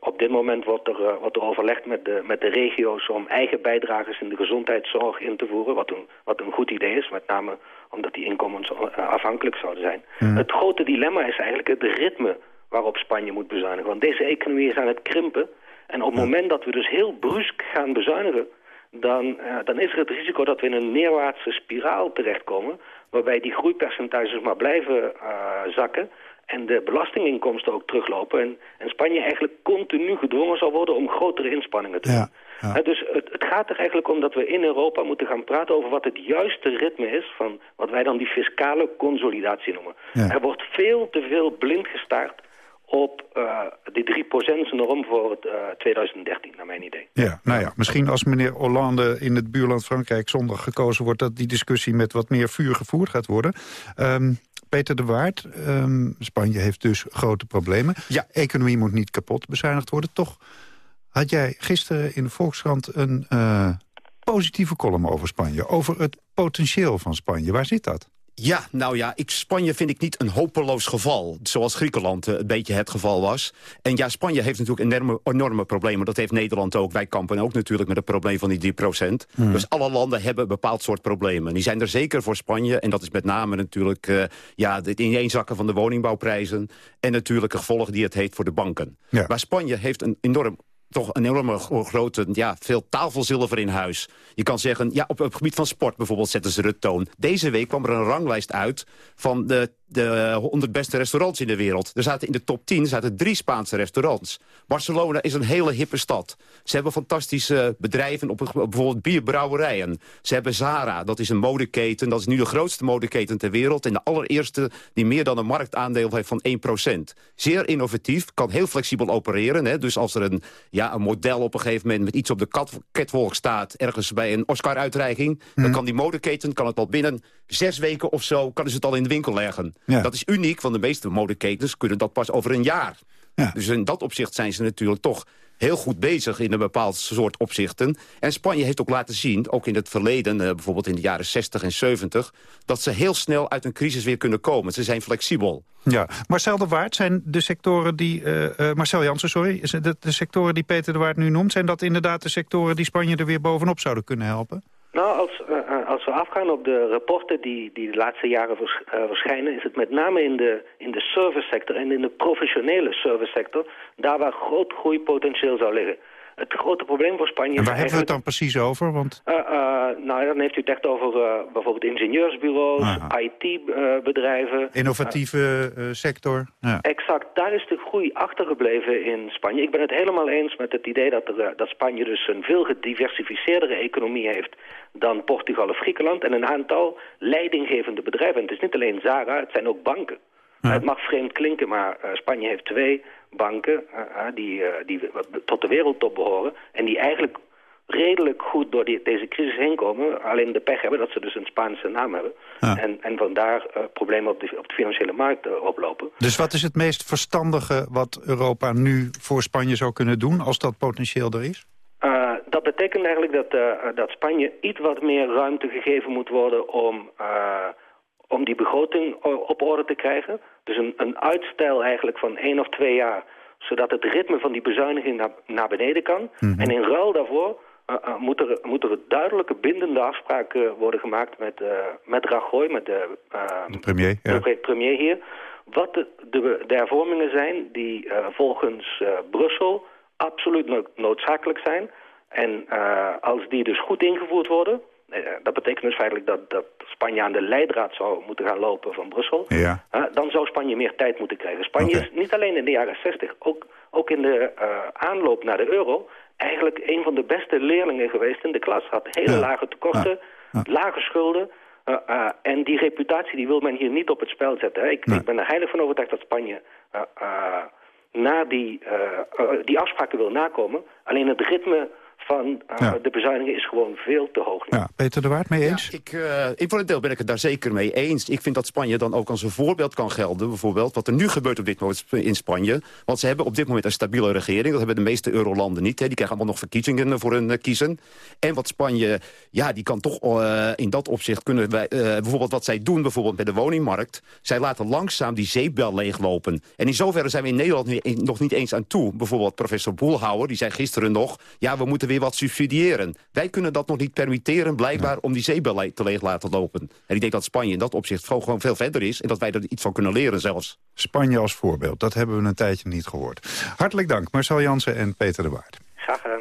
op dit moment wordt er, wordt er overlegd met de, met de regio's... om eigen bijdragers in de gezondheidszorg in te voeren. Wat een, wat een goed idee is, met name omdat die inkomens afhankelijk zouden zijn. Mm. Het grote dilemma is eigenlijk het ritme waarop Spanje moet bezuinigen. Want deze economie is aan het krimpen. En op het moment dat we dus heel brusk gaan bezuinigen dan, uh, dan is er het risico dat we in een neerwaartse spiraal terechtkomen... waarbij die groeipercentages maar blijven uh, zakken en de belastinginkomsten ook teruglopen... En, en, Spanje eigenlijk continu gedwongen zal worden om grotere inspanningen te doen. Ja, ja. Dus het, het, gaat er eigenlijk om dat we in Europa moeten gaan praten over wat het juiste ritme is... van wat wij dan die fiscale consolidatie noemen. Ja. Er wordt veel te veel blind gestaard op uh, die 3%-norm voor het, uh, 2013, naar mijn idee. Ja, nou ja, misschien als meneer Hollande in het buurland Frankrijk zondag gekozen wordt... dat die discussie met wat meer vuur gevoerd gaat worden. Um, Peter de Waard, um, Spanje heeft dus grote problemen. Ja. Economie moet niet kapot bezuinigd worden. Toch had jij gisteren in de Volkskrant een uh, positieve column over Spanje. Over het potentieel van Spanje. Waar zit dat? Ja, nou ja, ik, Spanje vind ik niet een hopeloos geval. Zoals Griekenland uh, een beetje het geval was. En ja, Spanje heeft natuurlijk enorme, enorme problemen. Dat heeft Nederland ook. Wij kampen ook natuurlijk met het probleem van die 3%. Hmm. Dus alle landen hebben een bepaald soort problemen. Die zijn er zeker voor Spanje. En dat is met name natuurlijk uh, ja, het ineenzakken van de woningbouwprijzen. En natuurlijk de gevolgen die het heeft voor de banken. Ja. Maar Spanje heeft een enorm toch een enorme grote, ja, veel tafelzilver in huis. Je kan zeggen, ja, op, op het gebied van sport bijvoorbeeld zetten ze de toon. Deze week kwam er een ranglijst uit van de de 100 beste restaurants in de wereld. Er zaten in de top 10 zaten drie Spaanse restaurants. Barcelona is een hele hippe stad. Ze hebben fantastische bedrijven, op bijvoorbeeld bierbrouwerijen. Ze hebben Zara, dat is een modeketen. Dat is nu de grootste modeketen ter wereld. En de allereerste die meer dan een marktaandeel heeft van 1%. Zeer innovatief, kan heel flexibel opereren. Hè. Dus als er een, ja, een model op een gegeven moment met iets op de catwalk staat... ergens bij een Oscar-uitreiking, dan mhm. kan die modeketen kan het al binnen zes weken of zo... kan ze het al in de winkel leggen. Ja. Dat is uniek, want de meeste modeketens kunnen dat pas over een jaar. Ja. Dus in dat opzicht zijn ze natuurlijk toch heel goed bezig in een bepaald soort opzichten. En Spanje heeft ook laten zien, ook in het verleden, uh, bijvoorbeeld in de jaren 60 en 70... dat ze heel snel uit een crisis weer kunnen komen. Ze zijn flexibel. Ja, Marcel de Waard, zijn de sectoren die... Uh, uh, Marcel Jansen, sorry. De, de sectoren die Peter de Waard nu noemt... zijn dat inderdaad de sectoren die Spanje er weer bovenop zouden kunnen helpen? Nou, als, uh, als we afgaan op de rapporten die, die de laatste jaren vers, uh, verschijnen... is het met name in de, in de servicesector en in de professionele servicesector... daar waar groot groeipotentieel zou liggen. Het grote probleem voor Spanje... En waar hebben we het dan precies over? Want... Uh, nou, dan heeft u het echt over bijvoorbeeld ingenieursbureaus, IT-bedrijven. Innovatieve sector. Ja. Exact, daar is de groei achtergebleven in Spanje. Ik ben het helemaal eens met het idee dat, er, dat Spanje dus een veel gediversificeerdere economie heeft dan Portugal of Griekenland... en een aantal leidinggevende bedrijven. En het is niet alleen Zara, het zijn ook banken. Ja. Het mag vreemd klinken, maar uh, Spanje heeft twee banken... Uh, die, uh, die tot de wereldtop behoren... en die eigenlijk redelijk goed door die, deze crisis heen komen. Alleen de pech hebben dat ze dus een Spaanse naam hebben. En, en vandaar problemen op de, op de financiële markt oplopen. Dus wat is het meest verstandige wat Europa nu voor Spanje zou kunnen doen... als dat potentieel er is? Dat betekent eigenlijk dat, dat Spanje iets wat meer ruimte gegeven moet worden... om, om die begroting op orde te krijgen. Dus een, een uitstel eigenlijk van één of twee jaar zodat het ritme van die bezuiniging naar, naar beneden kan. Mhm. En in ruil daarvoor uh, uh, moet, er, moet er duidelijke bindende afspraken worden gemaakt met, met Rajoy, met de, de premier, ja. de premier hier. Wat de, de, de hervormingen zijn die volgens Brussel absoluut no noodzakelijk zijn. En als die dus goed ingevoerd worden, dat betekent dus feitelijk dat, dat Spanje aan de leidraad zou moeten gaan lopen van Brussel. Ja. Uh, dan zou Spanje meer tijd moeten krijgen. Spanje is niet alleen in de jaren 60, ook, ook in de aanloop naar de euro... eigenlijk een van de beste leerlingen geweest in de klas. Had hele Ja. lage tekorten, lage schulden... Uh, uh, en die reputatie die wil men hier niet op het spel zetten. hè. Ik, ik ben er heilig van overtuigd dat Spanje uh, na die, die afspraken wil nakomen. Alleen het ritme van uh, Ja. de bezuinigingen is gewoon veel te hoog. Ja, Peter de Waard, mee eens? Ik, eh, ik voor een deel ben ik het daar zeker mee eens. Ik vind dat Spanje dan ook als een voorbeeld kan gelden. Bijvoorbeeld wat er nu gebeurt op dit moment in Spanje. Want ze hebben op dit moment een stabiele regering. Dat hebben de meeste eurolanden niet. Hè. Die krijgen allemaal nog verkiezingen voor hun eh, kiezen. En wat Spanje, ja, die kan toch eh, in dat opzicht kunnen wij... eh, bijvoorbeeld wat zij doen, bijvoorbeeld bij de woningmarkt. Zij laten langzaam die zeepbel leeglopen. En in zoverre zijn we in Nederland nu nog niet eens aan toe. Bijvoorbeeld professor Boelhouwer, die zei gisteren nog... ja, we moeten weer wat subsidiëren. Wij kunnen dat nog niet permitteren, blijkbaar, om die zeebel te leeg laten lopen. En ik denk dat Spanje in dat opzicht gewoon gewoon veel verder is... en dat wij er iets van kunnen leren zelfs. Spanje als voorbeeld, dat hebben we een tijdje niet gehoord. Hartelijk dank, Marcel Jansen en Peter de Waard. Graag gedaan.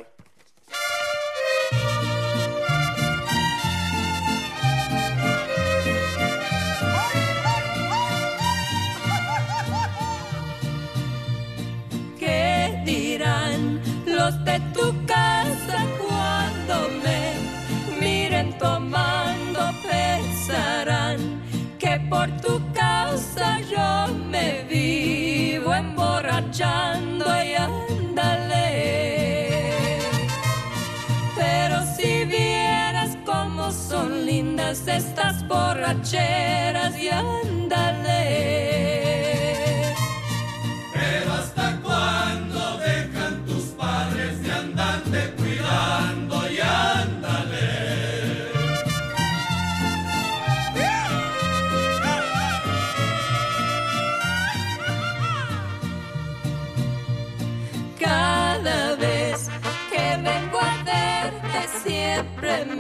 Y ándale. Pero si vieras cómo son lindas estas borracheras y ándale.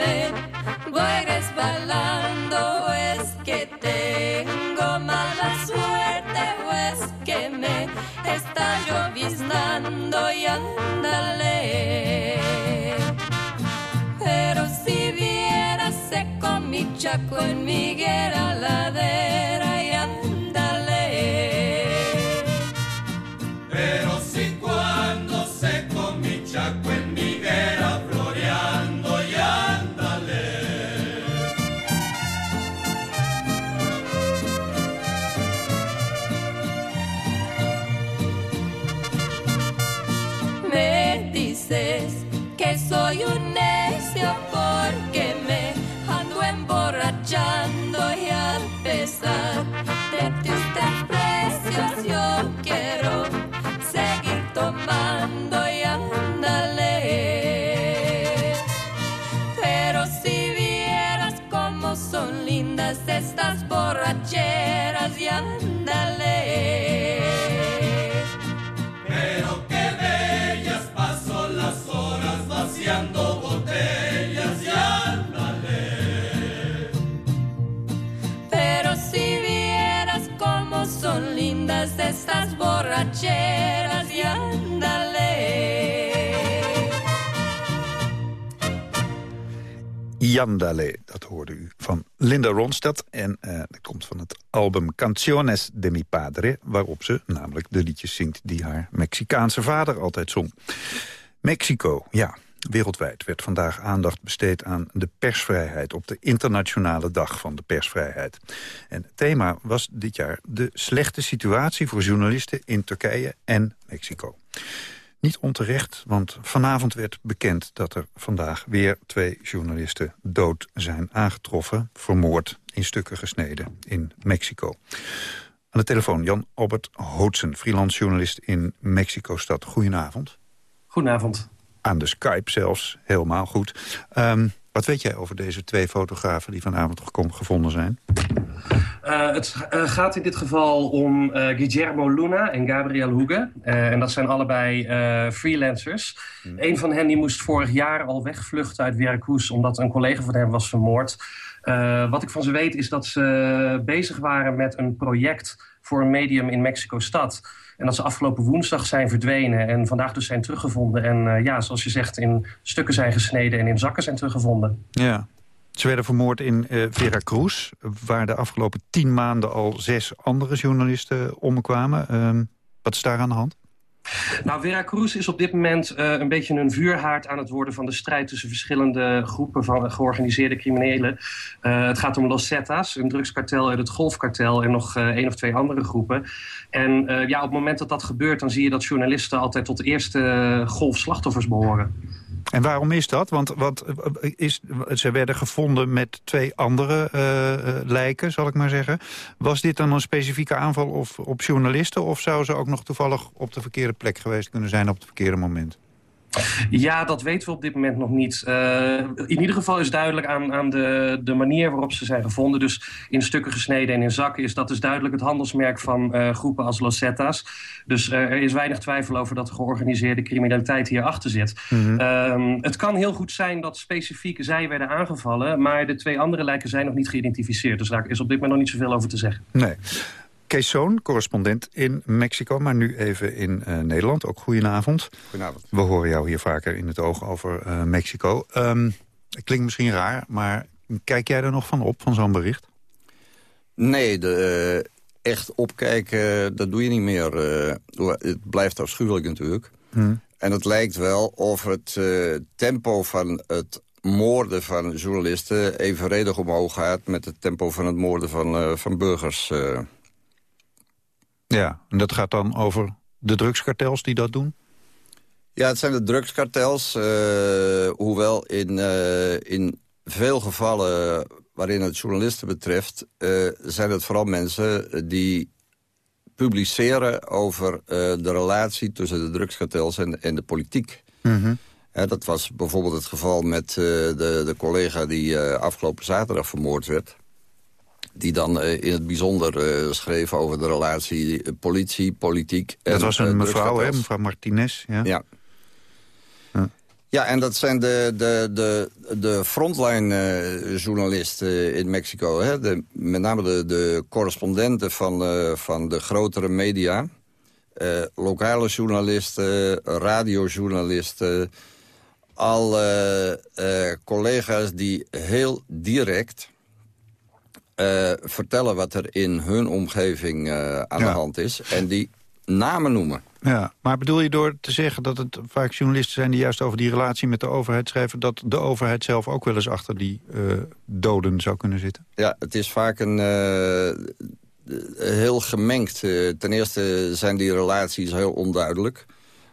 Me voy resbalando. Es que tengo mala suerte o es que me está lloviznando y ándale. Pero si vieras seco mi chaco en mi higuera ladera y borracheras y ándale. Yandale, dat hoorde u van Linda Ronstadt. En eh, dat komt van het album Canciones de mi padre... waarop ze namelijk de liedjes zingt die haar Mexicaanse vader altijd zong. Mexico, ja, wereldwijd werd vandaag aandacht besteed aan de persvrijheid... op de internationale dag van de persvrijheid. En het thema was dit jaar de slechte situatie voor journalisten in Turkije en Mexico. Niet onterecht, want vanavond werd bekend dat er vandaag weer twee journalisten dood zijn aangetroffen, vermoord, in stukken gesneden in Mexico. Aan de telefoon Jan Albert Hootsen, freelance journalist in Mexico-stad. Goedenavond. Goedenavond. Aan de Skype zelfs, helemaal goed. Ehm, wat weet jij over deze twee fotografen die vanavond gevonden zijn? Uh, het uh, gaat in dit geval om uh, Guillermo Luna en Gabriel Huge. en dat zijn allebei freelancers. Hmm. Een van hen die moest vorig jaar al wegvluchten uit Veracruz... omdat een collega van hem was vermoord. wat ik van ze weet is dat ze bezig waren met een project... voor een medium in Mexico-stad. En dat ze afgelopen woensdag zijn verdwenen en vandaag dus zijn teruggevonden. En ja, zoals je zegt, in stukken zijn gesneden en in zakken zijn teruggevonden. Ja, ze werden vermoord in uh, Veracruz, waar de afgelopen tien maanden al zes andere journalisten omkwamen. Uh, wat is daar aan de hand? Nou, Veracruz is op dit moment uh, een beetje een vuurhaard aan het worden... van de strijd tussen verschillende groepen van georganiseerde criminelen. Uh, het gaat om Los Zetas, een drugskartel uit het Golfkartel... en nog uh, één of twee andere groepen. En ja, op het moment dat dat gebeurt... dan zie je dat journalisten altijd tot de eerste golf slachtoffers behoren. En waarom is dat? Want, want is, ze werden gevonden met twee andere uh, lijken, zal ik maar zeggen. Was dit dan een specifieke aanval of, op journalisten... of zou ze ook nog toevallig op de verkeerde plek geweest kunnen zijn op het verkeerde moment? Ja, dat weten we op dit moment nog niet. Uh, in ieder geval is duidelijk aan, aan de, de manier waarop ze zijn gevonden. Dus in stukken gesneden en in zakken is dat dus duidelijk het handelsmerk van uh, groepen als Los Zetas. Dus uh, er is weinig twijfel over dat de georganiseerde criminaliteit hierachter zit. Mm -hmm. het kan heel goed zijn dat specifiek zij werden aangevallen, maar de twee andere lijken zijn nog niet geïdentificeerd. Dus daar is op dit moment nog niet zoveel over te zeggen. Nee. Kees Zoon, correspondent in Mexico, maar nu even in uh, Nederland. Ook goedenavond. Goedenavond. We horen jou hier vaker in het oog over uh, Mexico. Um, het klinkt misschien raar, maar kijk jij er nog van op, van zo'n bericht? Nee, de, uh, echt opkijken, dat doe je niet meer. het blijft afschuwelijk natuurlijk. Hmm. En het lijkt wel of het tempo van het moorden van journalisten... evenredig omhoog gaat met het tempo van het moorden van, van burgers... Ja, en dat gaat dan over de drugskartels die dat doen? Ja, het zijn de drugskartels. Uh, hoewel in, uh, in veel gevallen waarin het journalisten betreft... Uh, zijn het vooral mensen die publiceren over de relatie tussen de drugskartels en, en de politiek. Mm dat was bijvoorbeeld het geval met de, de collega die afgelopen zaterdag vermoord werd die dan uh, in het bijzonder uh, schreef over de relatie uh, politie, politiek... En, dat was een mevrouw, hè, mevrouw Martinez. Ja. ja. ja. Ja, en dat zijn de, de, de, de frontline-journalisten in Mexico. Hè? De, met name de, de correspondenten van, van de grotere media. lokale journalisten, radiojournalisten. Alle collega's die heel direct uh, vertellen wat er in hun omgeving uh, aan ja. de hand is. En die namen noemen. Ja, maar bedoel je door te zeggen dat het vaak journalisten zijn... die juist over die relatie met de overheid schrijven... dat de overheid zelf ook wel eens achter die uh, doden zou kunnen zitten? Ja, het is vaak een heel gemengd. ten eerste zijn die relaties heel onduidelijk...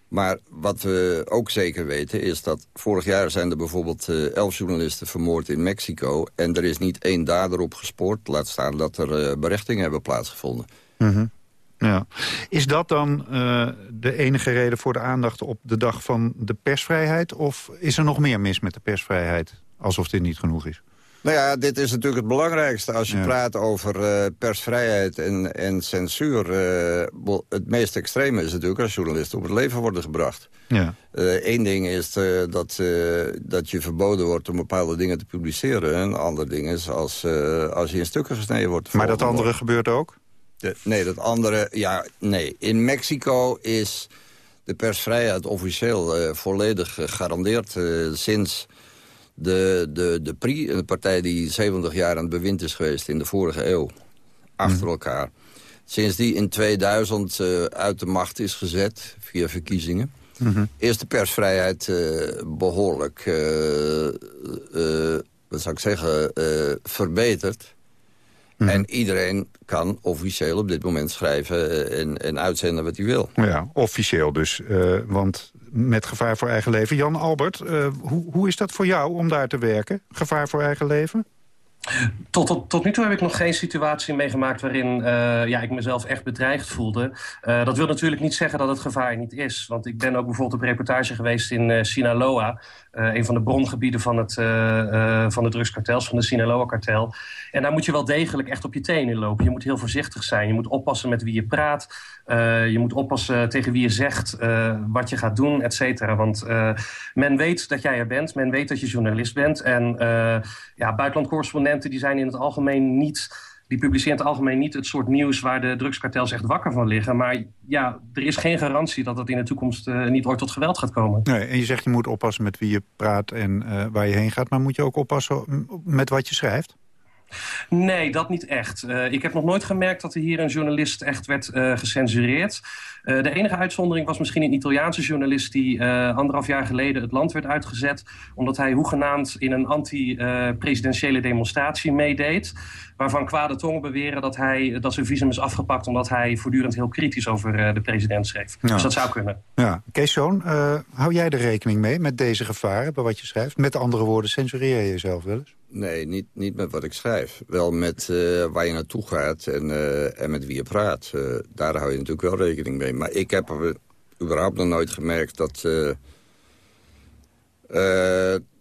Maar wat we ook zeker weten is dat vorig jaar zijn er bijvoorbeeld uh, elf journalisten vermoord in Mexico. En er is niet één dader op gespoord. Laat staan dat er uh, berechtingen hebben plaatsgevonden. -hmm. ja. Is dat dan uh, de enige reden voor de aandacht op de dag van de persvrijheid? Of is er nog meer mis met de persvrijheid? Alsof dit niet genoeg is? Nou ja, dit is natuurlijk het belangrijkste. Als je ja. praat over uh, persvrijheid en, en censuur... Uh, het meest extreme is natuurlijk als journalisten op het leven worden gebracht. Ja. Eén uh, ding is dat, dat je verboden wordt om bepaalde dingen te publiceren. Een ander ding is als, als je in stukken gesneden wordt. Maar dat andere gebeurt ook? De, nee, dat andere... Ja, nee. In Mexico is de persvrijheid officieel volledig gegarandeerd sinds de, de, de PRI, een partij die 70 jaar aan het bewind is geweest in de vorige eeuw, achter mm. elkaar. Sinds die in 2000 uh, uit de macht is gezet via verkiezingen... Mm -hmm. is de persvrijheid uh, behoorlijk, uh, wat zou ik zeggen, verbeterd. En iedereen kan officieel op dit moment schrijven en, en uitzenden wat hij wil. Ja, officieel dus. eh, want met gevaar voor eigen leven. Jan Albert, eh, hoe, hoe is dat voor jou om daar te werken? Gevaar voor eigen leven? Tot, tot, tot nu toe heb ik nog geen situatie meegemaakt waarin eh, ja, ik mezelf echt bedreigd voelde. Eh, dat wil natuurlijk niet zeggen dat het gevaar niet is. Want ik ben ook bijvoorbeeld op reportage geweest in Sinaloa. een van de brongebieden van, het, van de drugskartels, van de Sinaloa-kartel. En daar moet je wel degelijk echt op je tenen lopen. Je moet heel voorzichtig zijn. Je moet oppassen met wie je praat. Eh, je moet oppassen tegen wie je zegt eh, wat je gaat doen, et cetera. Want eh, men weet dat jij er bent. Men weet dat je journalist bent. En ja, buitenlandcorrespondenten die zijn in het algemeen niet... Die publiceren in het algemeen niet het soort nieuws waar de drugskartels echt wakker van liggen. Maar ja, er is geen garantie dat het in de toekomst niet ooit tot geweld gaat komen. Nee, en je zegt je moet oppassen met wie je praat en waar je heen gaat. Maar moet je ook oppassen met wat je schrijft? Nee, dat niet echt. Eh, ik heb nog nooit gemerkt dat er hier een journalist echt werd eh, gecensureerd. Eh, de enige uitzondering was misschien een Italiaanse journalist... die anderhalf jaar geleden het land werd uitgezet... omdat hij hoegenaamd in een anti-presidentiële demonstratie meedeed... waarvan kwade tongen beweren dat, hij, dat zijn visum is afgepakt... omdat hij voortdurend heel kritisch over de president schreef. Ja. Dus dat zou kunnen. Ja. Kees Zoon, hou jij er rekening mee met deze gevaren bij wat je schrijft? Met andere woorden, censureer je jezelf wel eens? Nee, niet, niet met wat ik schrijf. Wel met eh, waar je naartoe gaat en, eh, en met wie je praat. Eh, daar hou je natuurlijk wel rekening mee. Maar ik heb er überhaupt nog nooit gemerkt dat...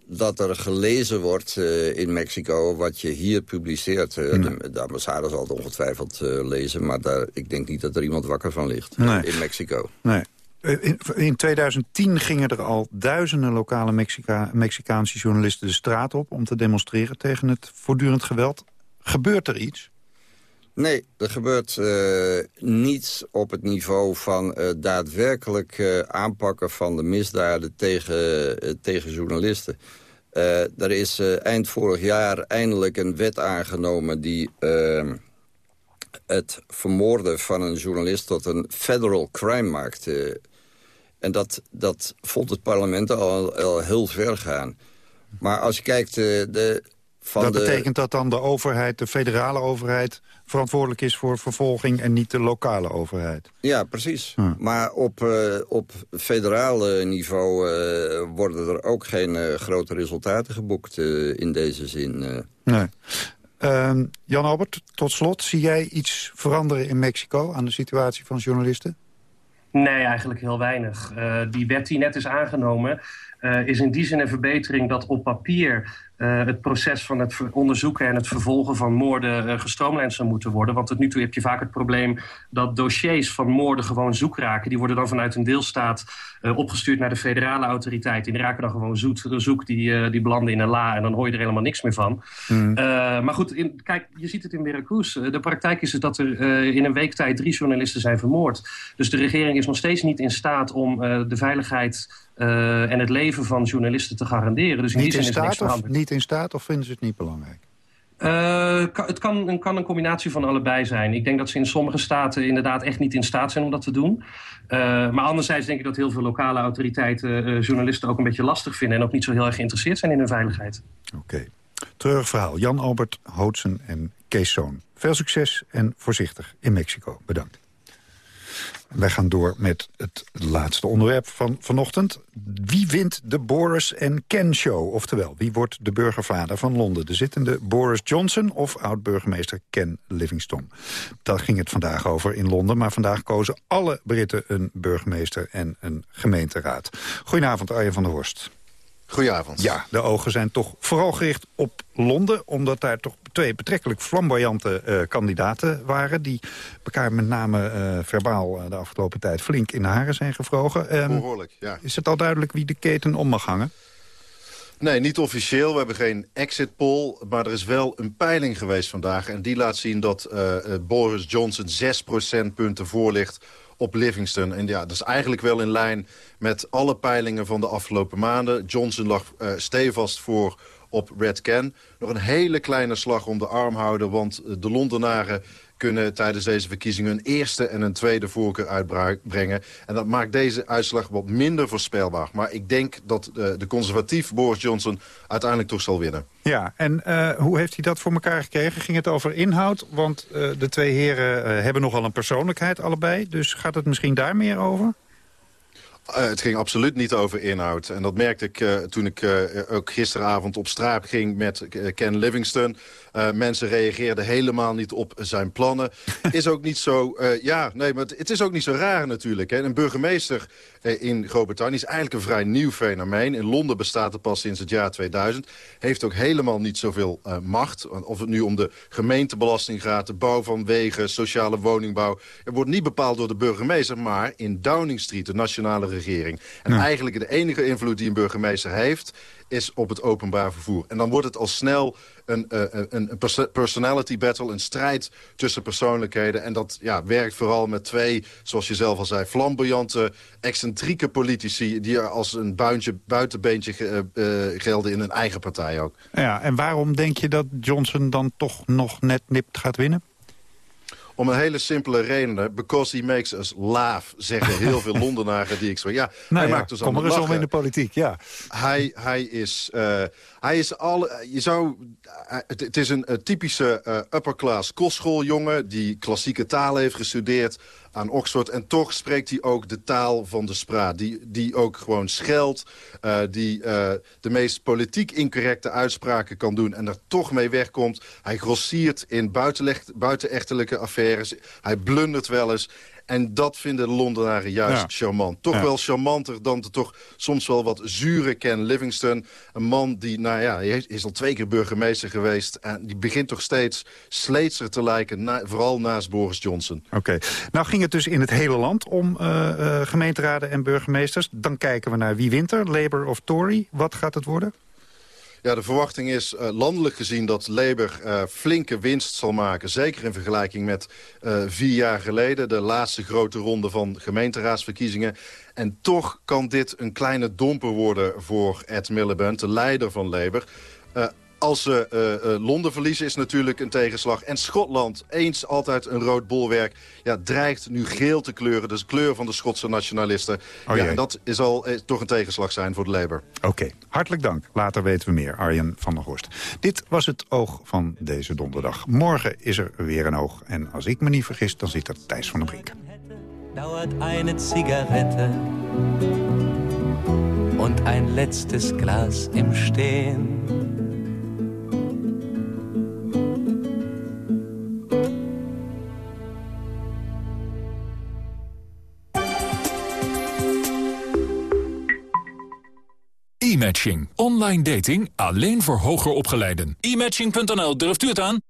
dat er gelezen wordt in Mexico wat je hier publiceert. De, de ambassade zal het ongetwijfeld lezen... maar daar, ik denk niet dat er iemand wakker van ligt Nee. in Mexico. Nee. Eh, In, in 2010 gingen er al duizenden lokale Mexica Mexicaanse journalisten de straat op... om te demonstreren tegen het voortdurend geweld. Gebeurt er iets? Nee, er gebeurt eh, niets op het niveau van eh, daadwerkelijk aanpakken van de misdaden tegen, tegen journalisten. Er is eind vorig jaar eindelijk een wet aangenomen die het vermoorden van een journalist tot een federal crime maakt. En dat, dat vond het parlement al, al heel ver gaan. Maar als je kijkt, eh, de, van dat de... betekent dat dan de overheid, de federale overheid... verantwoordelijk is voor vervolging en niet de lokale overheid? Ja, precies. Maar op, eh, op federaal niveau eh, worden er ook geen grote resultaten geboekt in deze zin. Nee. Ehm, Jan Albert, tot slot, zie jij iets veranderen in Mexico... aan de situatie van journalisten? Nee, eigenlijk heel weinig. Eh, die wet die net is aangenomen eh, is in die zin een verbetering dat op papier eh, het proces van het onderzoeken en het vervolgen van moorden uh, gestroomlijnd zou moeten worden. Want tot nu toe heb je vaak het probleem dat dossiers van moorden gewoon zoek raken. Die worden dan vanuit een deelstaat uh, opgestuurd naar de federale autoriteit. Die raken dan gewoon zoet, zoek, die, die belanden in een la en dan hoor je er helemaal niks meer van. Mm. maar goed, in, kijk, je ziet het in Veracruz. De praktijk is het dat er in een week tijd drie journalisten zijn vermoord. Dus de regering is nog steeds niet in staat om de veiligheid uh, en het leven van journalisten te garanderen. Dus in niet, in staat of, niet in staat of vinden ze het niet belangrijk? Uh, het kan, kan, een combinatie van allebei zijn. Ik denk dat ze in sommige staten inderdaad echt niet in staat zijn om dat te doen. Uh, maar anderzijds denk ik dat heel veel lokale autoriteiten uh, journalisten ook een beetje lastig vinden... en ook niet zo heel erg geïnteresseerd zijn in hun veiligheid. Oké. Okay. Treurig verhaal. Jan-Albert Hootsen en Kees Zoon. Veel succes en voorzichtig in Mexico. Bedankt. Wij gaan door met het laatste onderwerp van vanochtend. Wie wint de Boris en Ken Show? Oftewel, wie wordt de burgervader van Londen? De zittende Boris Johnson of oud-burgemeester Ken Livingstone? Daar ging het vandaag over in Londen. Maar vandaag kozen alle Britten een burgemeester en een gemeenteraad. Goedenavond, Arjen van der Horst. Goedenavond. Ja, de ogen zijn toch vooral gericht op Londen... omdat daar toch twee betrekkelijk flamboyante uh, kandidaten waren... die elkaar met name uh, verbaal uh, de afgelopen tijd flink in de haren zijn gevrogen. Um, Behoorlijk, ja. Is het al duidelijk wie de keten om mag hangen? Nee, niet officieel. We hebben geen exit poll. Maar er is wel een peiling geweest vandaag. En die laat zien dat Boris Johnson 6 procentpunten voor ligt op Livingston. En ja, dat is eigenlijk wel in lijn met alle peilingen van de afgelopen maanden. Johnson lag uh, stevast voor op Red Ken. Nog een hele kleine slag om de arm houden, want de Londenaren kunnen tijdens deze verkiezingen... een eerste en een tweede voorkeur uitbrengen. En dat maakt deze uitslag wat minder voorspelbaar. Maar ik denk dat de, de conservatief Boris Johnson uiteindelijk toch zal winnen. Ja, en uh, hoe heeft hij dat voor elkaar gekregen? Ging het over inhoud? Want uh, de twee heren hebben nogal een persoonlijkheid allebei. Dus gaat het misschien daar meer over? Uh, het ging absoluut niet over inhoud. En dat merkte ik uh, toen ik uh, ook gisteravond op straat ging met Ken Livingston. mensen reageerden helemaal niet op zijn plannen. is ook niet zo... ja, nee, maar het, het, is ook niet zo raar natuurlijk. Hè. Een burgemeester in Groot-Brittannië is eigenlijk een vrij nieuw fenomeen. In Londen bestaat het pas sinds het jaar 2000. Heeft ook helemaal niet zoveel macht. Of het nu om de gemeentebelasting gaat, de bouw van wegen, sociale woningbouw. Het wordt niet bepaald door de burgemeester, maar in Downing Street, de nationale regering. En ja. eigenlijk de enige invloed die een burgemeester heeft... is op het openbaar vervoer. En dan wordt het al snel een, een, een personality battle, een strijd tussen persoonlijkheden. En dat ja, werkt vooral met twee, zoals je zelf al zei... flamboyante, excentrieke politici... die er als een buintje, buitenbeentje uh, gelden in hun eigen partij ook. Ja, en waarom denk je dat Johnson dan toch nog net nipt gaat winnen? Om een hele simpele reden. Because he makes us laugh, zeggen heel veel Londenaren die ik zo... Ja, nou hij ja, maakt ons kom er eens om in de politiek, ja. Hij, hij is... Uh, hij is al, je zou, het, het is een, een typische upper-class kostschooljongen... die klassieke taal heeft gestudeerd aan Oxford. En toch spreekt hij ook de taal van de spraat. Die, die ook gewoon scheldt. Uh, die uh, de meest politiek incorrecte uitspraken kan doen. En er toch mee wegkomt. Hij grossiert in buitenechtelijke affaires. Hij blundert wel eens. En dat vinden de Londenaren juist Ja. charmant. Toch Ja. wel charmanter dan de toch soms wel wat zure Ken Livingston. Een man die, nou ja, hij is al twee keer burgemeester geweest. En die begint toch steeds sleetser te lijken. na- vooral naast Boris Johnson. Oké. Nou ging het dus in het hele land om eh, eh, gemeenteraden en burgemeesters. Dan kijken we naar wie wint er, Labour of Tory. Wat gaat het worden? Ja, de verwachting is eh, landelijk gezien dat Labour eh, flinke winst zal maken. Zeker in vergelijking met eh, vier jaar geleden. De laatste grote ronde van gemeenteraadsverkiezingen. En toch kan dit een kleine domper worden voor Ed Miliband, de leider van Labour. Als ze eh, eh, Londen verliezen is natuurlijk een tegenslag. En Schotland, eens altijd een rood bolwerk, ja, dreigt nu geel te kleuren. Dus de kleur van de Schotse nationalisten. Oh ja, en dat is al eh, toch een tegenslag zijn voor de Labour. Oké, hartelijk dank. Later weten we meer. Arjen van der Horst. Dit was het oog van deze donderdag. Morgen is er weer een oog. En als ik me niet vergis, dan zit er Thijs van der Brink. dauert eine Zigarette und ein letztes Glas im Stehen. E-matching. Online dating alleen voor hoger opgeleiden. E-matching.nl, durft u het aan?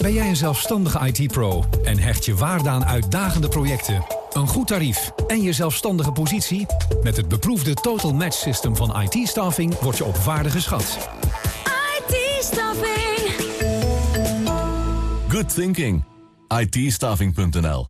Ben jij een zelfstandige IT-pro en hecht je waarde aan uitdagende projecten, een goed tarief en je zelfstandige positie? Met het beproefde Total Match System van IT-staffing word je op waarde geschat. IT-staffing. Good thinking. itstaffing.nl